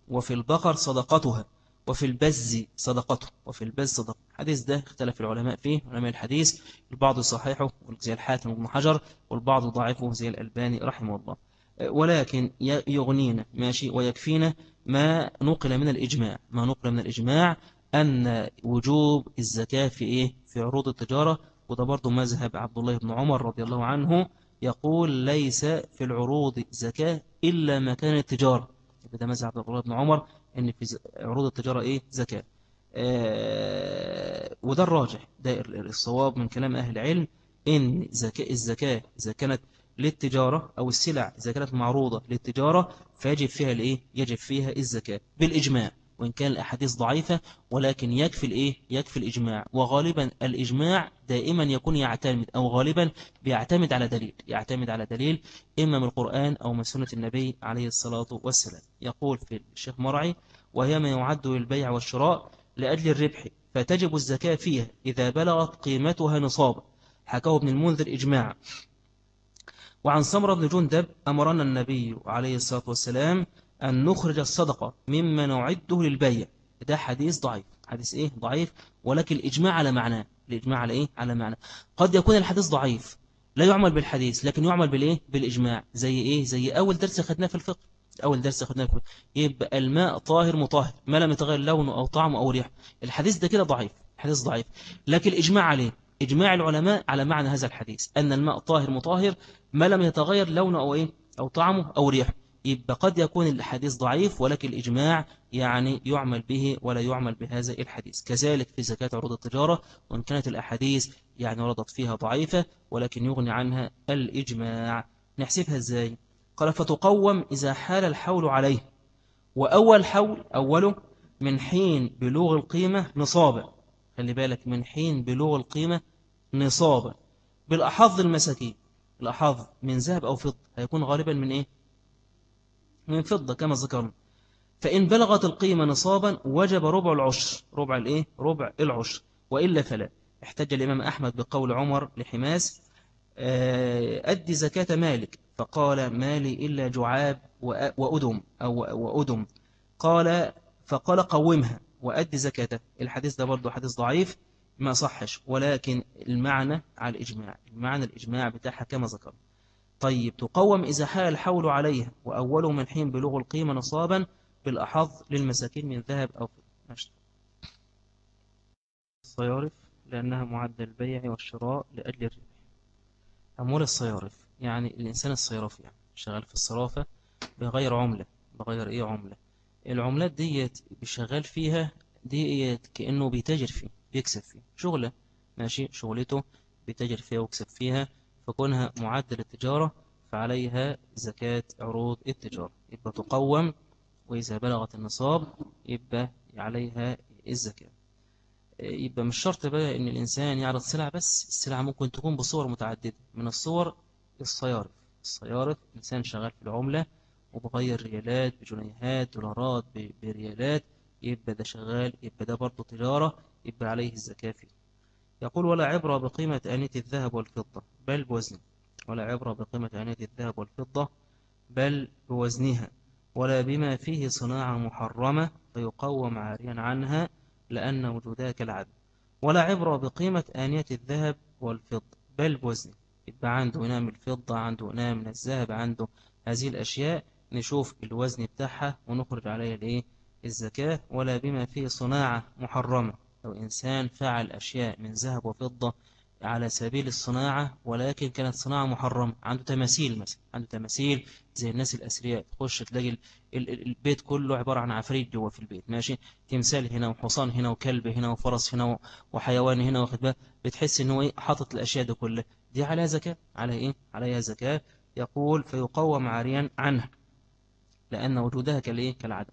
وفي البقر صدقتها وفي البز صدقته وفي البز صدقة الحديث ده اختلف العلماء فيه علماء الحديث البعض صحيحه زي الحاكم وابن حجر والبعض ضعيفه زي الألباني رحمه الله. ولكن يغنينا ماشي ويكفينا ما نقل من الإجماع. ما نقل من الإجماع أن وجوب الزكاة في إيه؟ في عروض التجارة. وده برضه مذهب عبد الله بن عمر رضي الله عنه يقول ليس في العروض زكاة إلا ما كان التجارة ده مذهب عبد الله بن عمر أن في عروض التجارة إيه؟ زكاة. آه وده الراجح ده الصواب من كلام أهل العلم إن زكاة الزكاة إذا كانت للتجارة أو السلع إذا كانت معروضة للتجارة فيجب فيها الإيه؟ يجب فيها الزكاة بالإجماع. وإن كان الأحاديث ضعيفة ولكن يكفي الإيه؟ يكفي الإجماع. وغالبا الإجماع دائما يكون يعتمد أو غالبا بيعتمد على دليل يعتمد على دليل إما من القرآن أو من سنة النبي عليه الصلاة والسلام. يقول في الشيخ مرعي وهي ما يعد للبيع والشراء لأجل الربح فتجب الزكاة فيها إذا بلغت قيمتها نصابا. حكاه ابن المنذر إجماعا. وعن سمرة بن جندب أمرنا النبي عليه الصلاة والسلام أن نخرج الصدقة مما نعده للبيع. ده حديث ضعيف. حديث إيه؟ ضعيف. ولكن الإجماع على معناه الإجماع على إيه؟ على معنى. قد يكون الحديث ضعيف. لا يعمل بالحديث لكن يعمل بالإيه؟ بالإجماع. زي إيه؟ زي أول درس خدناه في الفقه. أول درس خدناه في الفقه. يبقى الماء طاهر مطهر. ما لم يتغير لونه أو طعمه أو ريحه. الحديث ده كده ضعيف. حديث ضعيف. لكن الإجماع عليه. إجماع العلماء على معنى هذا الحديث. أن الماء طاهر مطهر ما لم يتغير لونه أو إيه؟ أو طعمه أو ريحه. يبقى قد يكون الحديث ضعيف ولكن الإجماع يعني يعمل به ولا يعمل بهذا الحديث. كذلك في زكاة عروض التجارة وإن كانت الأحاديث يعني وردت فيها ضعيفة ولكن يغني عنها الإجماع. نحسبها إزاي؟ قال فتقوم إذا حال الحول عليه وأول حول أوله من حين بلوغ القيمة نصابا خلي بالك من حين بلوغ القيمة نصابا بالأحظ المساكين الأحظ من ذهب أو فضة هيكون غالبا من إيه؟ من فضة كما ذكرنا. فإن بلغت القيمة نصابا وجب ربع العشر. ربع الإيه؟ ربع العشر. وإلا فلا. احتج الإمام أحمد بقول عمر لحماس آه، أدي زكاة مالك. فقال مالي إلا جعاب وأدم أو وأدم. قال فقال قومها وأدي زكاته. الحديث ده برضه حديث ضعيف ما صحش. ولكن المعنى على الإجماع. المعنى الإجماع بتاعها كما ذكر طيب تقوم إذا حال الحول عليها وأوله من حين بلوغ القيمة نصابا بالأحظ للمساكين من ذهب أو فضة الصيارف لأنها معدل البيع والشراء لأجل الربح. أموال الصيارف يعني الإنسان الصيرفي يعني شغال في الصرافة بغير عملة بغير إيه عملة. العملات ديت بشغال فيها ديت كأنه بيتاجر فيه بيكسب فيه. شغلة ماشي شغلته بيتاجر فيها ويكسب فيها. فكونها معدل التجارة فعليها زكاة عروض التجارة. يبقى تقوم وإذا بلغت النصاب يبقى عليها الزكاة. يبقى مش شرط بقى إن الإنسان يعرض سلع بس السلع ممكن تكون بصور متعددة. من الصور الصيارف الصيارف إنسان شغال في العملة وبغير ريالات بجنيهات دولارات بريالات يبقى ده شغال يبقى ده برضه تجارة يبقى عليه الزكاة فيه. يقول ولا عبرة بقيمة آنية الذهب والفضة بل بوزن ولا عبرة بقيمة آنية الذهب والفضة بل بوزنها. ولا بما فيه صناعة محرمة فيقوم عاريا عنها لأن وجودها كالعدم ولا عبرة بقيمة آنية الذهب والفضة بل بوزن يبقى عنده نام الفضة عنده نام من الذهب عنده هذه الأشياء. نشوف الوزن بتاعها ونخرج عليها الإيه؟ الزكاة. ولا بما فيه صناعة محرمة. لو إنسان فعل أشياء من ذهب وفضة على سبيل الصناعة ولكن كانت صناعة محرمة عنده تماثيل مثلا عنده تماثيل زي الناس الأسرياء تخش تلاقي البيت كله عبارة عن عفريت جوه في البيت ماشي؟ تمثال هنا وحصان هنا وكلب هنا وفرس هنا وحيوان هنا واخد بقى بتحس إن هو إيه؟ حاطط الأشياء دي كلها. دي عليها زكاة عليها إيه؟ عليها زكاة يقول فيقوم عاريا عنها لأن وجودها كالإيه؟ كالعدم.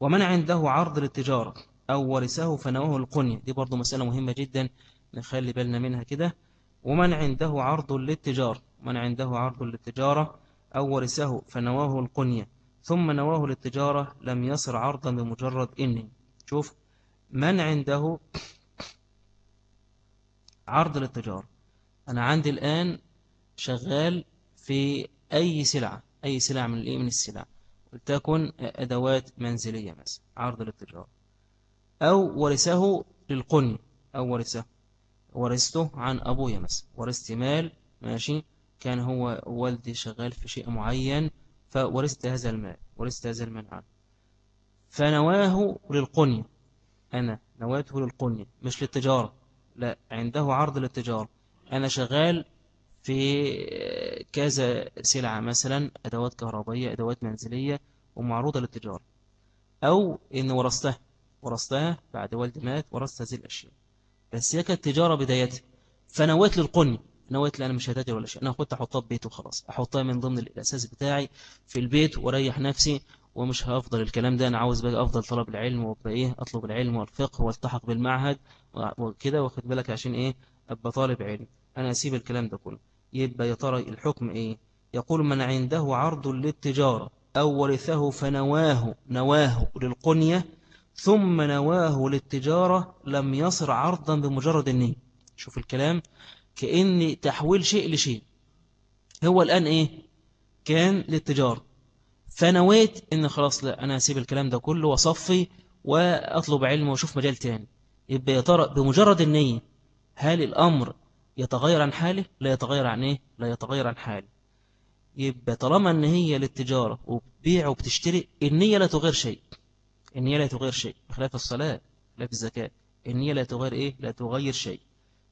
ومن عنده عرض للتجارة؟ أو ورثه فنوه القنية دي برضو مسألة مهمة جدا نخلي بالنا منها كده. ومن عنده عرض للتجارة من عنده عرض للتجارة أو ورثه فنواه القنية ثم نواه للتجارة لم يصر عرضا بمجرد إني. شوف من عنده عرض للتجارة؟ أنا عندي الآن شغال في أي سلعة أي سلعة من الإيه؟ من السلع. ولتكن أدوات منزلية مثلا عرض للتجارة. أو ورثه للقني أو ورثه. ورثته عن أبويا مثلا. ورثت مال ماشي. كان هو والدي شغال في شيء معين فورثت هذا المال ورثت هذا المال عنه فنواه للقنية أنا نواته للقنية مش للتجارة. لا عنده عرض للتجارة. أنا شغال في كذا سلعة مثلا أدوات كهربائية أدوات منزلية ومعروضة للتجارة. أو إن ورثتها ورثتها بعد والدي مات ورثت هذه الأشياء. بس هي كانت تجارة بدايتها. فنويت للقني نويت لأنا مش هتاجر ولا شيء. أنا كنت أحطها في بيت وخلاص. أحطها من ضمن الأساس بتاعي في البيت وأريح نفسي ومش هأفضل الكلام ده. أنا عاوز بقى أفضل طلب العلم وأبقى إيه أطلب العلم والفقه والتحق بالمعهد وكده. واخد بالك؟ عشان إيه؟ أبقى طالب علم. أنا أسيب الكلام ده كله. يبقى يا ترى الحكم إيه؟ يقول من عنده عرض للتجارة. أو ورثه فنواه نواه للقنية ثم نواه للتجارة لم يصر عرضا بمجرد النية شوف الكلام كأن تحويل شيء لشيء. هو الآن إيه؟ كان للتجارة. فنويت إن خلاص لا أنا أسيب الكلام ده كله وصفي وأطلب علم وأشوف مجال تاني. يبقى يا ترى بمجرد النية هل الأمر يتغير عن حاله؟ لا يتغير عن إيه؟ لا يتغير عن حاله. يبقى طالما إن هي للتجارة وبتبيع وبتشتري النية لا تغير شيء. النية لا تغير شيء بخلاف الصلاة بخلاف الزكاة. النية لا تغير إيه؟ لا تغير شيء.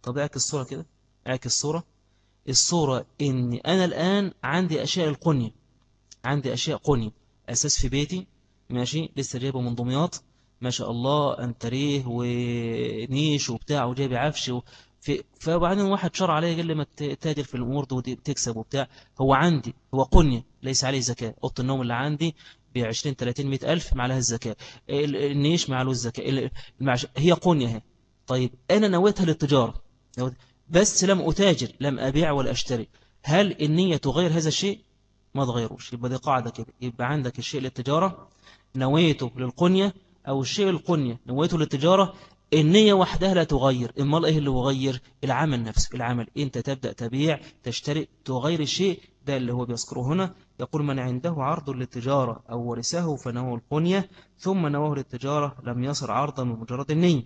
طب اعكس الصورة كده اعكس الصورة. الصورة إن أنا الآن عندي أشياء القنية عندي أشياء قني أساس في بيتي ماشي؟ لسه جايبه من دمياط. ما شاء الله أنتريه ونيش وبتاع وجايب عفش و... فبعدين واحد شرع عليه قال لي ما تتاجر في الأمور دي بتكسب وبتاع. هو عندي هو قنية ليس عليه زكاة. أوضة النوم اللي عندي ب 20 30 100 ألف مع لها الزكاة. النيش مع له الزكاة. هي قنية هي. طيب أنا نويتها للتجارة. بس لم أتاجر لم أبيع ولا أشتري. هل النية تغير هذا الشيء؟ ما تغيروش. يبقى دي قاعدة كده يبقى عندك الشيء للتجارة. نويته للقنية أو الشيء القنية نويته للتجارة. النية وحدها لا تغير. إما إيه اللي يغير؟ العمل نفسه. العمل. أنت تبدأ تبيع تشتري تغير الشيء ده اللي هو بيذكره هنا. يقول من عنده عرض للتجارة أو ورثه فنوه القنية ثم نواه للتجارة لم يصر عرضا من مجرد النية.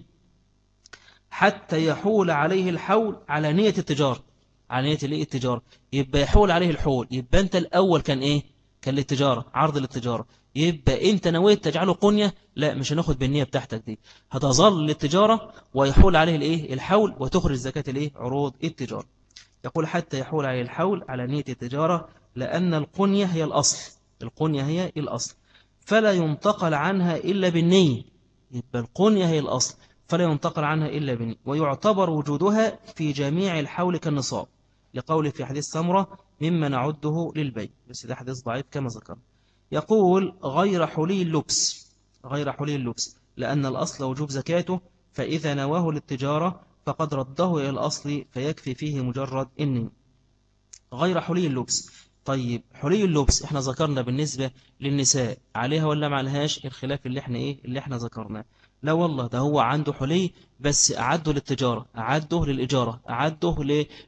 حتى يحول عليه الحول على نية التجارة. على نية الإيه؟ التجارة. يبقى يحول عليه الحول. يبقى أنت الأول كان إيه؟ كان للتجارة. عرض للتجارة. يبقى أنت نويت تجعله قنية؟ لا مش هناخد بالنية بتاعتك دي. هتظل للتجارة ويحول عليه الإيه؟ الحول وتخرج زكاة الإيه؟ عروض التجارة. يقول حتى يحول عليه الحول على نية التجارة لأن القنية هي الأصل. القنية هي الأصل. فلا ينتقل عنها إلا بالنية. يبقى القنية هي الأصل. فلا ينتقل عنها إلا بالنية. ويعتبر وجودها في جميع الحول كالنصاب. لقول في حديث سمرة مما نعده للبيع بس ده حديث ضعيف كما ذكرنا. يقول غير حلي اللبس. غير حلي اللبس. لأن الأصل وجوب زكاته فإذا نواه للتجارة فقد رده إلى الأصل فيكفي فيه مجرد إني غير حلي اللبس. طيب حلي اللبس إحنا ذكرنا بالنسبة للنساء عليها ولا ما عليهاش؟ الخلاف اللي إحنا إيه؟ اللي إحنا ذكرناه. لا والله ده هو عنده حلي بس أعده للتجارة أعده للإجارة أعده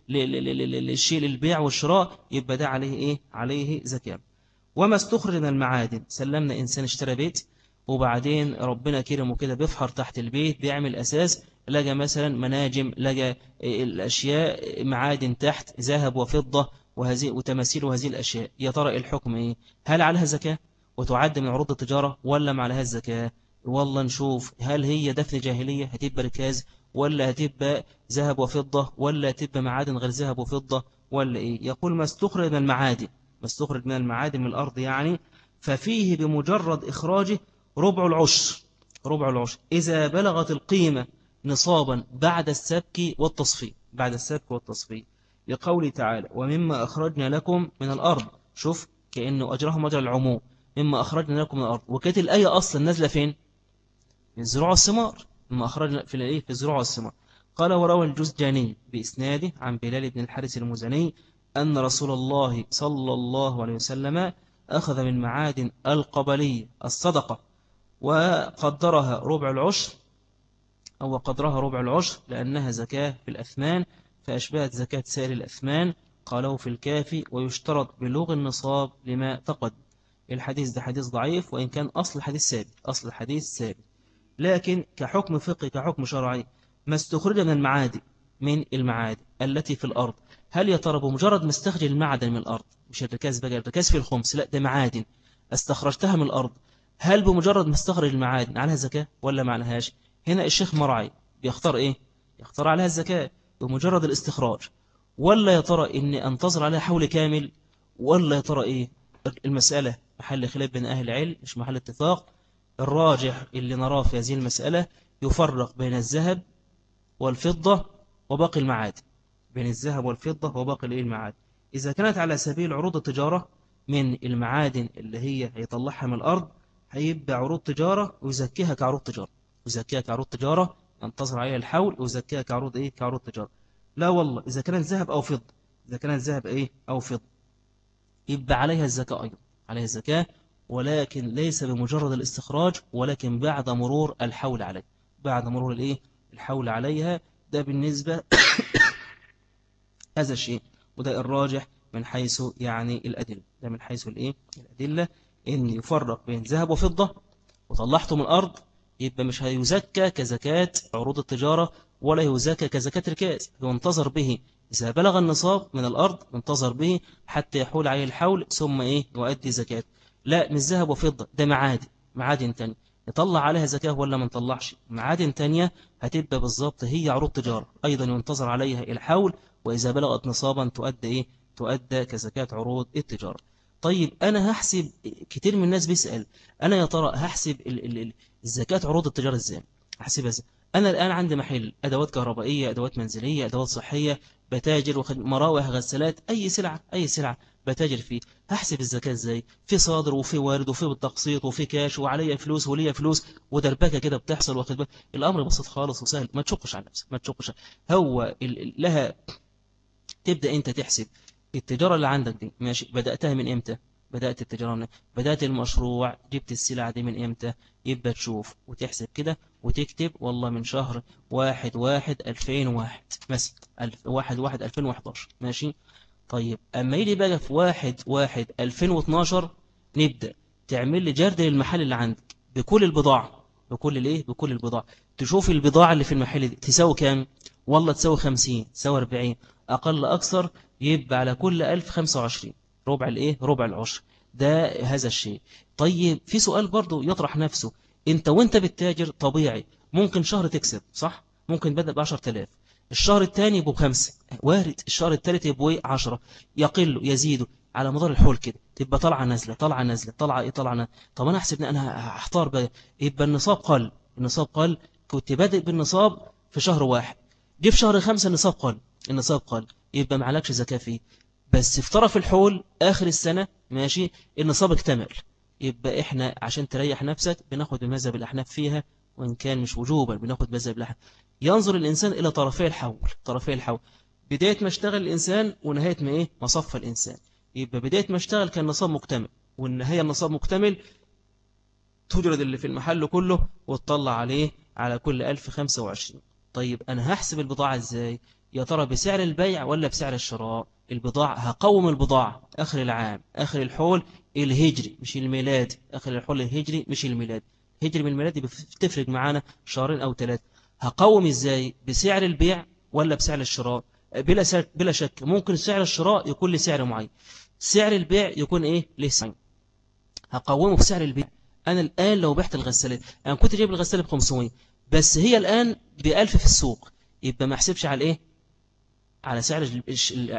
للشيء للبيع والشراء يبقى ده عليه إيه؟ عليه زكاة. وما استخرج من المعادن. سلمنا إنسان اشترى بيت وبعدين ربنا كرمه كده بيفحر تحت البيت بيعمل أساس لقى مثلا مناجم لقى الأشياء معادن تحت ذهب وفضة وهذه وتماثيل هذه الأشياء. يا ترى الحكم إيه؟ هل عليها زكاة؟ وتعد من عروض التجارة ولا ما عليها الزكاة والله نشوف. هل هي دفن جاهلية هتبقى ركاز ولا هتبقى ذهب وفضة؟ ولا هتبقى معادن غير ذهب وفضة؟ ولا إيه؟ يقول ما استخرج من المعادن. ما استخرج من المعادن من الأرض يعني ففيه بمجرد إخراجه ربع العشر. ربع العشر. إذا بلغت القيمة نصابا بعد السبك والتصفية. بعد السبك والتصفية. لقول تعالى ومما أخرجنا لكم من الأرض شوف كأنه أجره مجرى العموم. مما أخرجنا لكم من الأرض وكانت الآية أصلا نازلة فين؟ في الزروع والثمار مما أخرجنا في الآية في الزروع والثمار قال وروى الجزجاني بإسناده عن بلال بن الحارث المزني أن رسول الله صلى الله عليه وسلم أخذ من معادن القبلية الصدقة وقدرها ربع العشر أو قدرها ربع العشر لأنها زكاة في الأثمان فأشبهت زكاة سائر الأثمان قالوا في الكافي ويشترط بلوغ النصاب لما تقد الحديث ده حديث ضعيف وإن كان أصل الحديث ثابت أصل الحديث ثابت. لكن كحكم فقهي كحكم شرعي ما استخرج من المعادن من المعادن التي في الأرض. هل يا ترى بمجرد ما استخرج المعدن من الأرض مش الركاز بقى الركاز في الخمس لا ده معادن استخرجتها من الأرض. هل بمجرد ما استخرج المعادن عليها زكاة ولا ما عليهاش؟ هنا الشيخ مرعي بيختار إيه؟ يختار عليها الزكاة. بمجرد الاستخراج ولا يا ترى إني أنتظر عليها حول كامل ولا يا ترى إيه؟ المسألة محل خلاف بين أهل العلم مش محل اتفاق. الراجح اللي نراه في هذه المسألة يفرق بين الذهب والفضة وباقي المعادن بين الذهب والفضة وباقي المعادن إذا كانت على سبيل عروض التجارة من المعادن اللي هي هيطلعها من الأرض هيبقى عروض تجارة ويزكيها كعروض تجارة. ويزكيها كعروض تجارة ينتظر عليها الحول ويزكيها كعروض إيه؟ كعروض تجارة. لا والله إذا كانت ذهب أو فضة. إذا كانت ذهب إيه؟ أو فضة. يبقى عليها الزكاة أيضا. عليها الزكاة ولكن ليس بمجرد الاستخراج ولكن بعد مرور الحول عليه بعد مرور الإيه؟ الحول عليها. ده بالنسبة هذا الشيء. وده الراجح من حيث يعني الأدلة. ده من حيث الإيه؟ الأدلة إن يفرق بين ذهب وفضة وطلعته من الأرض يبقى مش هيزكى كزكاة عروض التجارة ولا يزكى كزكاة ركاز ينتظر به. إذا بلغ النصاب من الأرض ينتظر به حتى يحول عليه الحول ثم إيه؟ يؤدي زكاة. لا مش ذهب وفضة. ده معادن. معادن تاني. يطلع عليها زكاة ولا ما نطلعش معادن تانية هتبقى بالظبط هي عروض تجارة. أيضا ينتظر عليها الحول وإذا بلغت نصابا تؤدى إيه؟ تؤدى كزكاة عروض التجارة. طيب أنا هحسب كتير من الناس بيسأل أنا يا ترى هحسب الزكاة عروض التجارة إزاي هحسبها إزاي أنا الآن عندي محل أدوات كهربائية أدوات منزلية أدوات صحية بتاجر مراوح غسالات أي سلعة أي سلعة بتاجر فيه. هحسب الزكاة إزاي؟ في صادر وفي وارد وفي بالتقسيط وفي كاش وعليا فلوس وليا فلوس ودربكة كده بتحصل واخد بالك. الأمر بسيط خالص وسهل ما تشقش على نفسك ما تشقش. هو لها تبدأ أنت تحسب التجارة اللي عندك دي ماشي بدأتها من إمتى؟ بدأت التجارة بدأت المشروع جبت السلعة دي من إمتى؟ يبقى تشوف وتحسب كده وتكتب والله من شهر واحد واحد ألفين واحد مثلا واحد واحد ألفين وحداش ماشي؟ طيب أما يجي بقى في واحد واحد ألفين واتناشر نبدأ. تعمل لي جرد للمحل اللي عندك بكل البضاعة. بكل الايه بكل البضاعة. تشوف البضاعة اللي في المحل دي. تساوي كام؟ والله تساوي خمسين تساوي أربعين. أقل أكثر يبقى على كل ألف خمسة وعشرين. ربع الإيه؟ ربع العشر. ده هذا الشيء. طيب في سؤال برضو يطرح نفسه. أنت وأنت بالتاجر طبيعي ممكن شهر تكسب صح؟ ممكن بدأ بعشر تلاف. الشهر الثاني يبقوا بخمسة وارد الشهر الثالث يبقوا إيه؟ عشرة. يقل يزيدوا على مدار الحول كده. تبقى طالعة نازلة طالعة نازلة طالعة إيه؟ طالعة طب أنا أحسب أنا هحتار بقى يبقى النصاب قل. النصاب قل. كنت بادئ بالنصاب في شهر واحد. جه في شهر خمسة النصاب قل. النصاب قل. يبقى ما عليكش زكاة فيه. بس في طرف الحول آخر السنة ماشي النصاب اكتمل. يبقى إحنا عشان تريح نفسك بناخد بمذهب الأحناف فيها وإن كان مش وجوبا بناخد مذهب الأحناف. ينظر الإنسان إلى طرفي الحول طرفي الحول. بداية ما اشتغل الإنسان ونهاية ما إيه؟ ما الإنسان. يبقى بداية ما اشتغل كان نصاب مكتمل. والنهاية النصاب مكتمل تجرد اللي في المحل كله وتطلع عليه على كل 1025 طيب أنا هحسب البضاعة إزاي؟ يا ترى بسعر البيع ولا بسعر الشراء؟ البضاعة هقوم البضاعة آخر العام آخر الحول الهجري مش الميلادي آخر الحول الهجري مش الميلادي هجري من الميلادي بتفرق معانا شهرين أو ثلاثة. هقوم إزاي؟ بسعر البيع ولا بسعر الشراء؟ بلا, بلا شك ممكن سعر الشراء يكون لسعر معين. سعر البيع يكون إيه؟ لسعر هقومه بسعر البيع. أنا الآن لو بعت الغسالة أنا كنت جايب الغسالة ب 500 بس هي الآن ب 1000 في السوق يبقى ما أحسبش على إيه؟ على سعر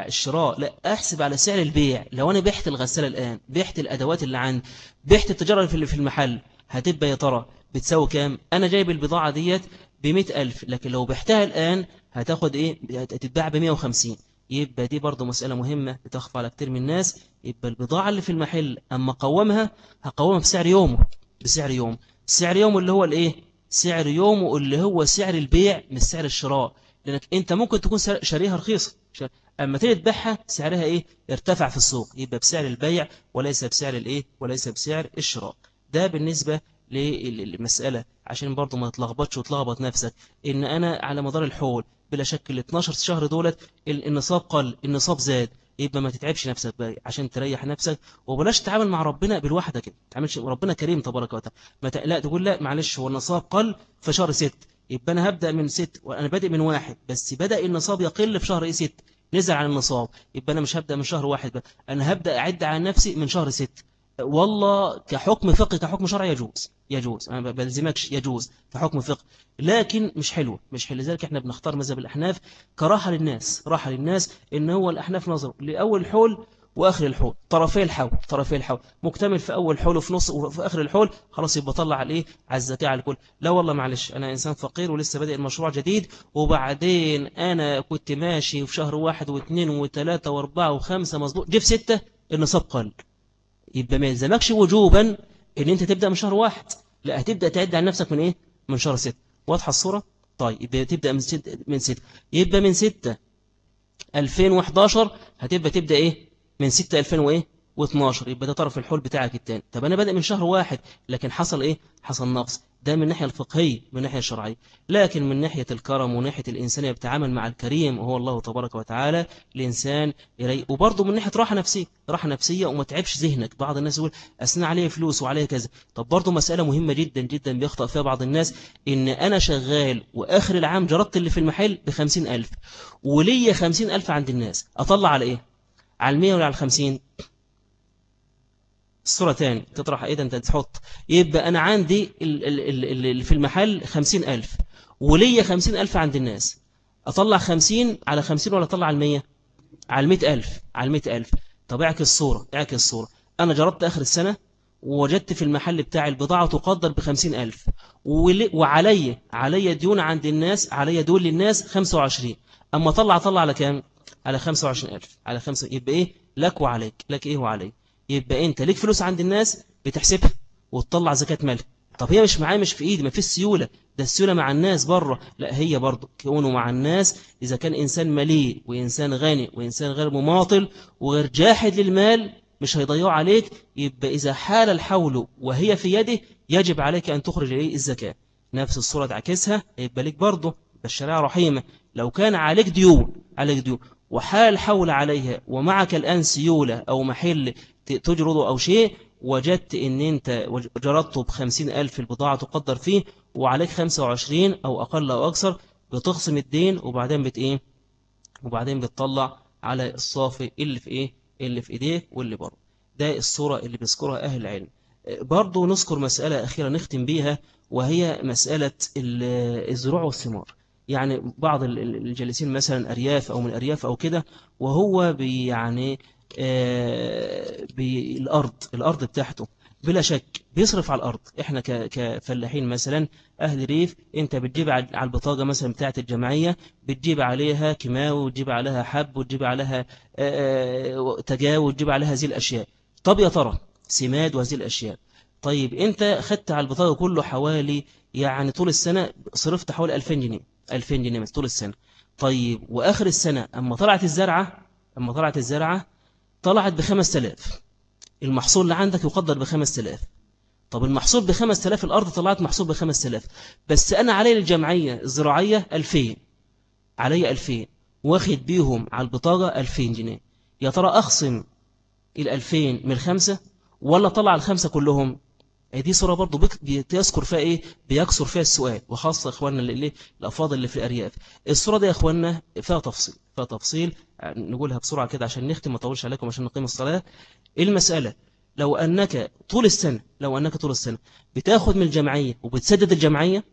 الشراء لا أحسب على سعر البيع. لو أنا بحت الغسالة الآن بحت الأدوات اللي عندي بحت التجارة اللي في المحل هتبقى يا ترى بتساوي كام؟ أنا جايب البضاعة ديت بمئة ألف لكن لو بحتها الآن هتاخد إيه؟ هتتباع بمئة وخمسين. يبقى دي برضو مسألة مهمة بتخفى على كتير من الناس. يبقى البضاعة اللي في المحل أما قومها هقومها بسعر يومه بسعر يوم سعر يومه اللي هو الإيه؟ سعر يومه اللي هو سعر البيع مش سعر الشراء. لأنك أنت ممكن تكون شاريها رخيصة. أما تيجي تبيعها سعرها إيه؟ ارتفع في السوق. يبقى بسعر البيع وليس بسعر الإيه؟ وليس بسعر الشراء. ده بالنسبة للمسألة. عشان برضو ما تلخبطش وتلخبط نفسك. إن أنا على مدار الحول بلا شك ال 12 شهر دولت النصاب قل النصاب زاد. يبقى ما تتعبش نفسك بقى عشان تريح نفسك. وبلاش تتعامل مع ربنا بالوحدة كده. تعملش ربنا كريم تبارك وتعالى. ما لا تقول لا معلش هو النصاب قل في شهر 6 يبقى أنا هبدأ من ست وأنا بادئ من واحد بس بدأ النصاب يقل في شهر إيه ست؟ نزل عن النصاب. يبقى أنا مش هبدأ من شهر واحد بقى. أنا هبدأ أعد عن نفسي من شهر ست. والله كحكم فقه كحكم شرعي يجوز. يجوز. أنا بلزمكش. يجوز. كحكم فقه. لكن مش حلوة مش حلو. لذلك إحنا بنختار مذهب الأحناف. كراحة للناس. راحة للناس إن هو الأحناف نظر لأول حول وآخر الحول طرفي الحول طرفي الحول. مكتمل في أول حول وفي نص وفي آخر الحول خلاص يبقى طلع على إيه على الزكاه على الكل. لا والله معلش أنا إنسان فقير ولسه بادئ المشروع جديد وبعدين أنا كنت ماشي في شهر واحد واثنين وثلاثة وأربعة وخمسة مظبوط جيب ستة النصاب قل. يبقى ما يلزمكش وجوبا إن أنت تبدأ من شهر واحد. لا هتبدأ تعد عن نفسك من إيه؟ من شهر ستة. واضحة الصورة؟ طيب يبقى تبدأ من ستة من ستة. يبقى من ستة 2011 هتبقى تبدأ إيه؟ من 6 2000 و12 يبقى ده طرف الحول بتاعك الثاني طب أنا بادئ من شهر واحد لكن حصل إيه؟ حصل نقص. ده من الناحيه الفقهيه من الناحيه الشرعيه لكن من ناحية الكرم وناحيه الانسانيه بتعامل مع الكريم وهو الله تبارك وتعالى الإنسان يري وبرضه من ناحية راحة نفسية. راحة نفسية وما تعبش ذهنك. بعض الناس يقول أثناء عليه فلوس وعليه كذا. طب برضه مسألة مهمة جدا جدا بيخطئ فيها بعض الناس إن أنا شغال وآخر العام جربت اللي في المحل ب 50000 وليا 50000 عند الناس أطلع على إيه؟ على المية ولا على الخمسين؟ الصورة تاني تطرح إيه ده انت تحط. يبقى أنا عندي اللي في المحل خمسين ألف وليا خمسين ألف عند الناس. أطلع خمسين على خمسين ولا أطلع على المية؟ على المئة ألف على المئة ألف. طب اعكس الصورة اعكس الصورة. أنا جربت آخر السنة ووجدت في المحل بتاع البضاعة تقدر بخمسين ألف. وعلي علي ديون عند الناس علي دول للناس خمسة وعشرين. أما طلع طلع على كام؟ على خمسة وعشرين ألف. على خمسة يبقى إيه؟ لك وعليك. لك إيه وعليك؟ يبقى أنت ليك فلوس عند الناس بتحسبها وتطلع زكاة مال طب هي مش معايا مش في إيدي ما في السيولة ده السيولة مع الناس بره. لا هي برضه كونه مع الناس إذا كان إنسان مليء وإنسان غني وإنسان غير مماطل وغير جاحد للمال مش هيضيعوا عليك يبقى إذا حال الحول وهي في يده يجب عليك أن تخرج إليه الزكاة. نفس الصورة تعكسها يبقى لك برضه الشريعة رحيمة. لو كان عليك ديون عليك ديون. وحال الحول عليها ومعك الآن سيولة أو محل تجرده أو شيء وجدت إن أنت جردته بخمسين ألف البضاعة تقدر فيه وعليك خمسة وعشرين أو أقل أو أكثر بتخصم الدين وبعدين بت إيه؟ وبعدين بتطلع على الصافي اللي في إيه؟ اللي في إيديك واللي بره. ده الصورة اللي بيذكرها أهل العلم. برضو نذكر مسألة أخيرة نختم بيها وهي مسألة الزروع والثمار. يعني بعض الجالسين مثلا أرياف أو من أرياف أو كده وهو بي يعني آه، بالأرض الأرض بتاعته بلا شك بيصرف على الأرض. إحنا كفلاحين مثلا أهل ريف أنت بتجيب على البطاقة مثلا بتاعت الجمعية بتجيب عليها كيماوي وتجيب عليها حب وتجيب عليها آه، آه، تجاوز وتجيب عليها هذه الأشياء. طب يا ترى سماد وهذه الأشياء. طيب أنت خدت على البطاقة كله حوالي يعني طول السنة صرفت حوالي 2000 جنيه. 2000 جنيه طول السنة. طيب وآخر السنة أما طلعت الزرعة أما طلعت الزرعة طلعت بخمس تلاف المحصول اللي عندك يقدر بخمس تلاف طب المحصول بخمس تلاف الأرض طلعت محصول بخمس تلاف بس أنا علي الجمعية الزراعية ألفين. علي ألفين. واخد بيهم على البطاقة ألفين جنيه. يا ترى أخصم الألفين من الخمسة ولا طلع الخمسة كلهم؟ دي صورة برضو بيذكر فيها إيه؟ بيكسر فيها السؤال وخاصة إخواننا اللي الأفاضل اللي في الأرياف. الصورة دي يا إخواننا فيها تفصيل فيها تفصيل نقولها بسرعة كده عشان نختم ما أطولش عليكم عشان نقيم الصلاة. المسألة لو أنك طول السنة لو أنك طول السنة بتاخد من الجمعية وبتسدد الجمعية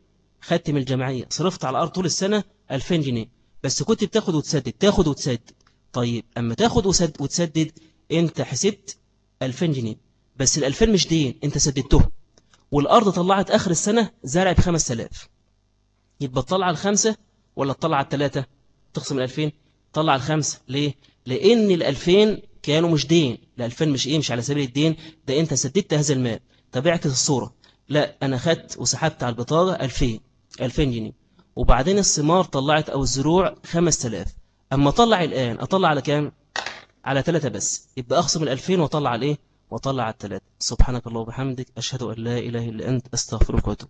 خدت من الجمعية صرفت على الأرض طول السنة 2000 جنيه بس كنت بتاخد وتسدد تاخد وتسدد. طيب أما تاخد وتسدد أنت حسبت 2000 جنيه. بس ال 2000 مش دين أنت سددته والأرض طلعت آخر السنة زرع ب 5000 يبقى تطلع الخمسة ولا تطلع الثلاثة تقسم ال 2000 طلع الخمسة. ليه؟ لأن الألفين كانوا مش دين. الألفين مش إيه؟ مش على سبيل الدين. ده أنت سددت هذا المال. تابعت الصورة. لا أنا خدت وسحبت على البطاقة ألفين. ألفين جنيه. وبعدين الثمار طلعت أو الزروع خمس تلاف أما طلع الآن أطلع على كام؟ على ثلاثة بس. يبقى أخصم الألفين وطلع على إيه؟ وطلع على سبحانك الله وبحمدك أشهد أن لا إله إلا أنت أستغفرك وأتوب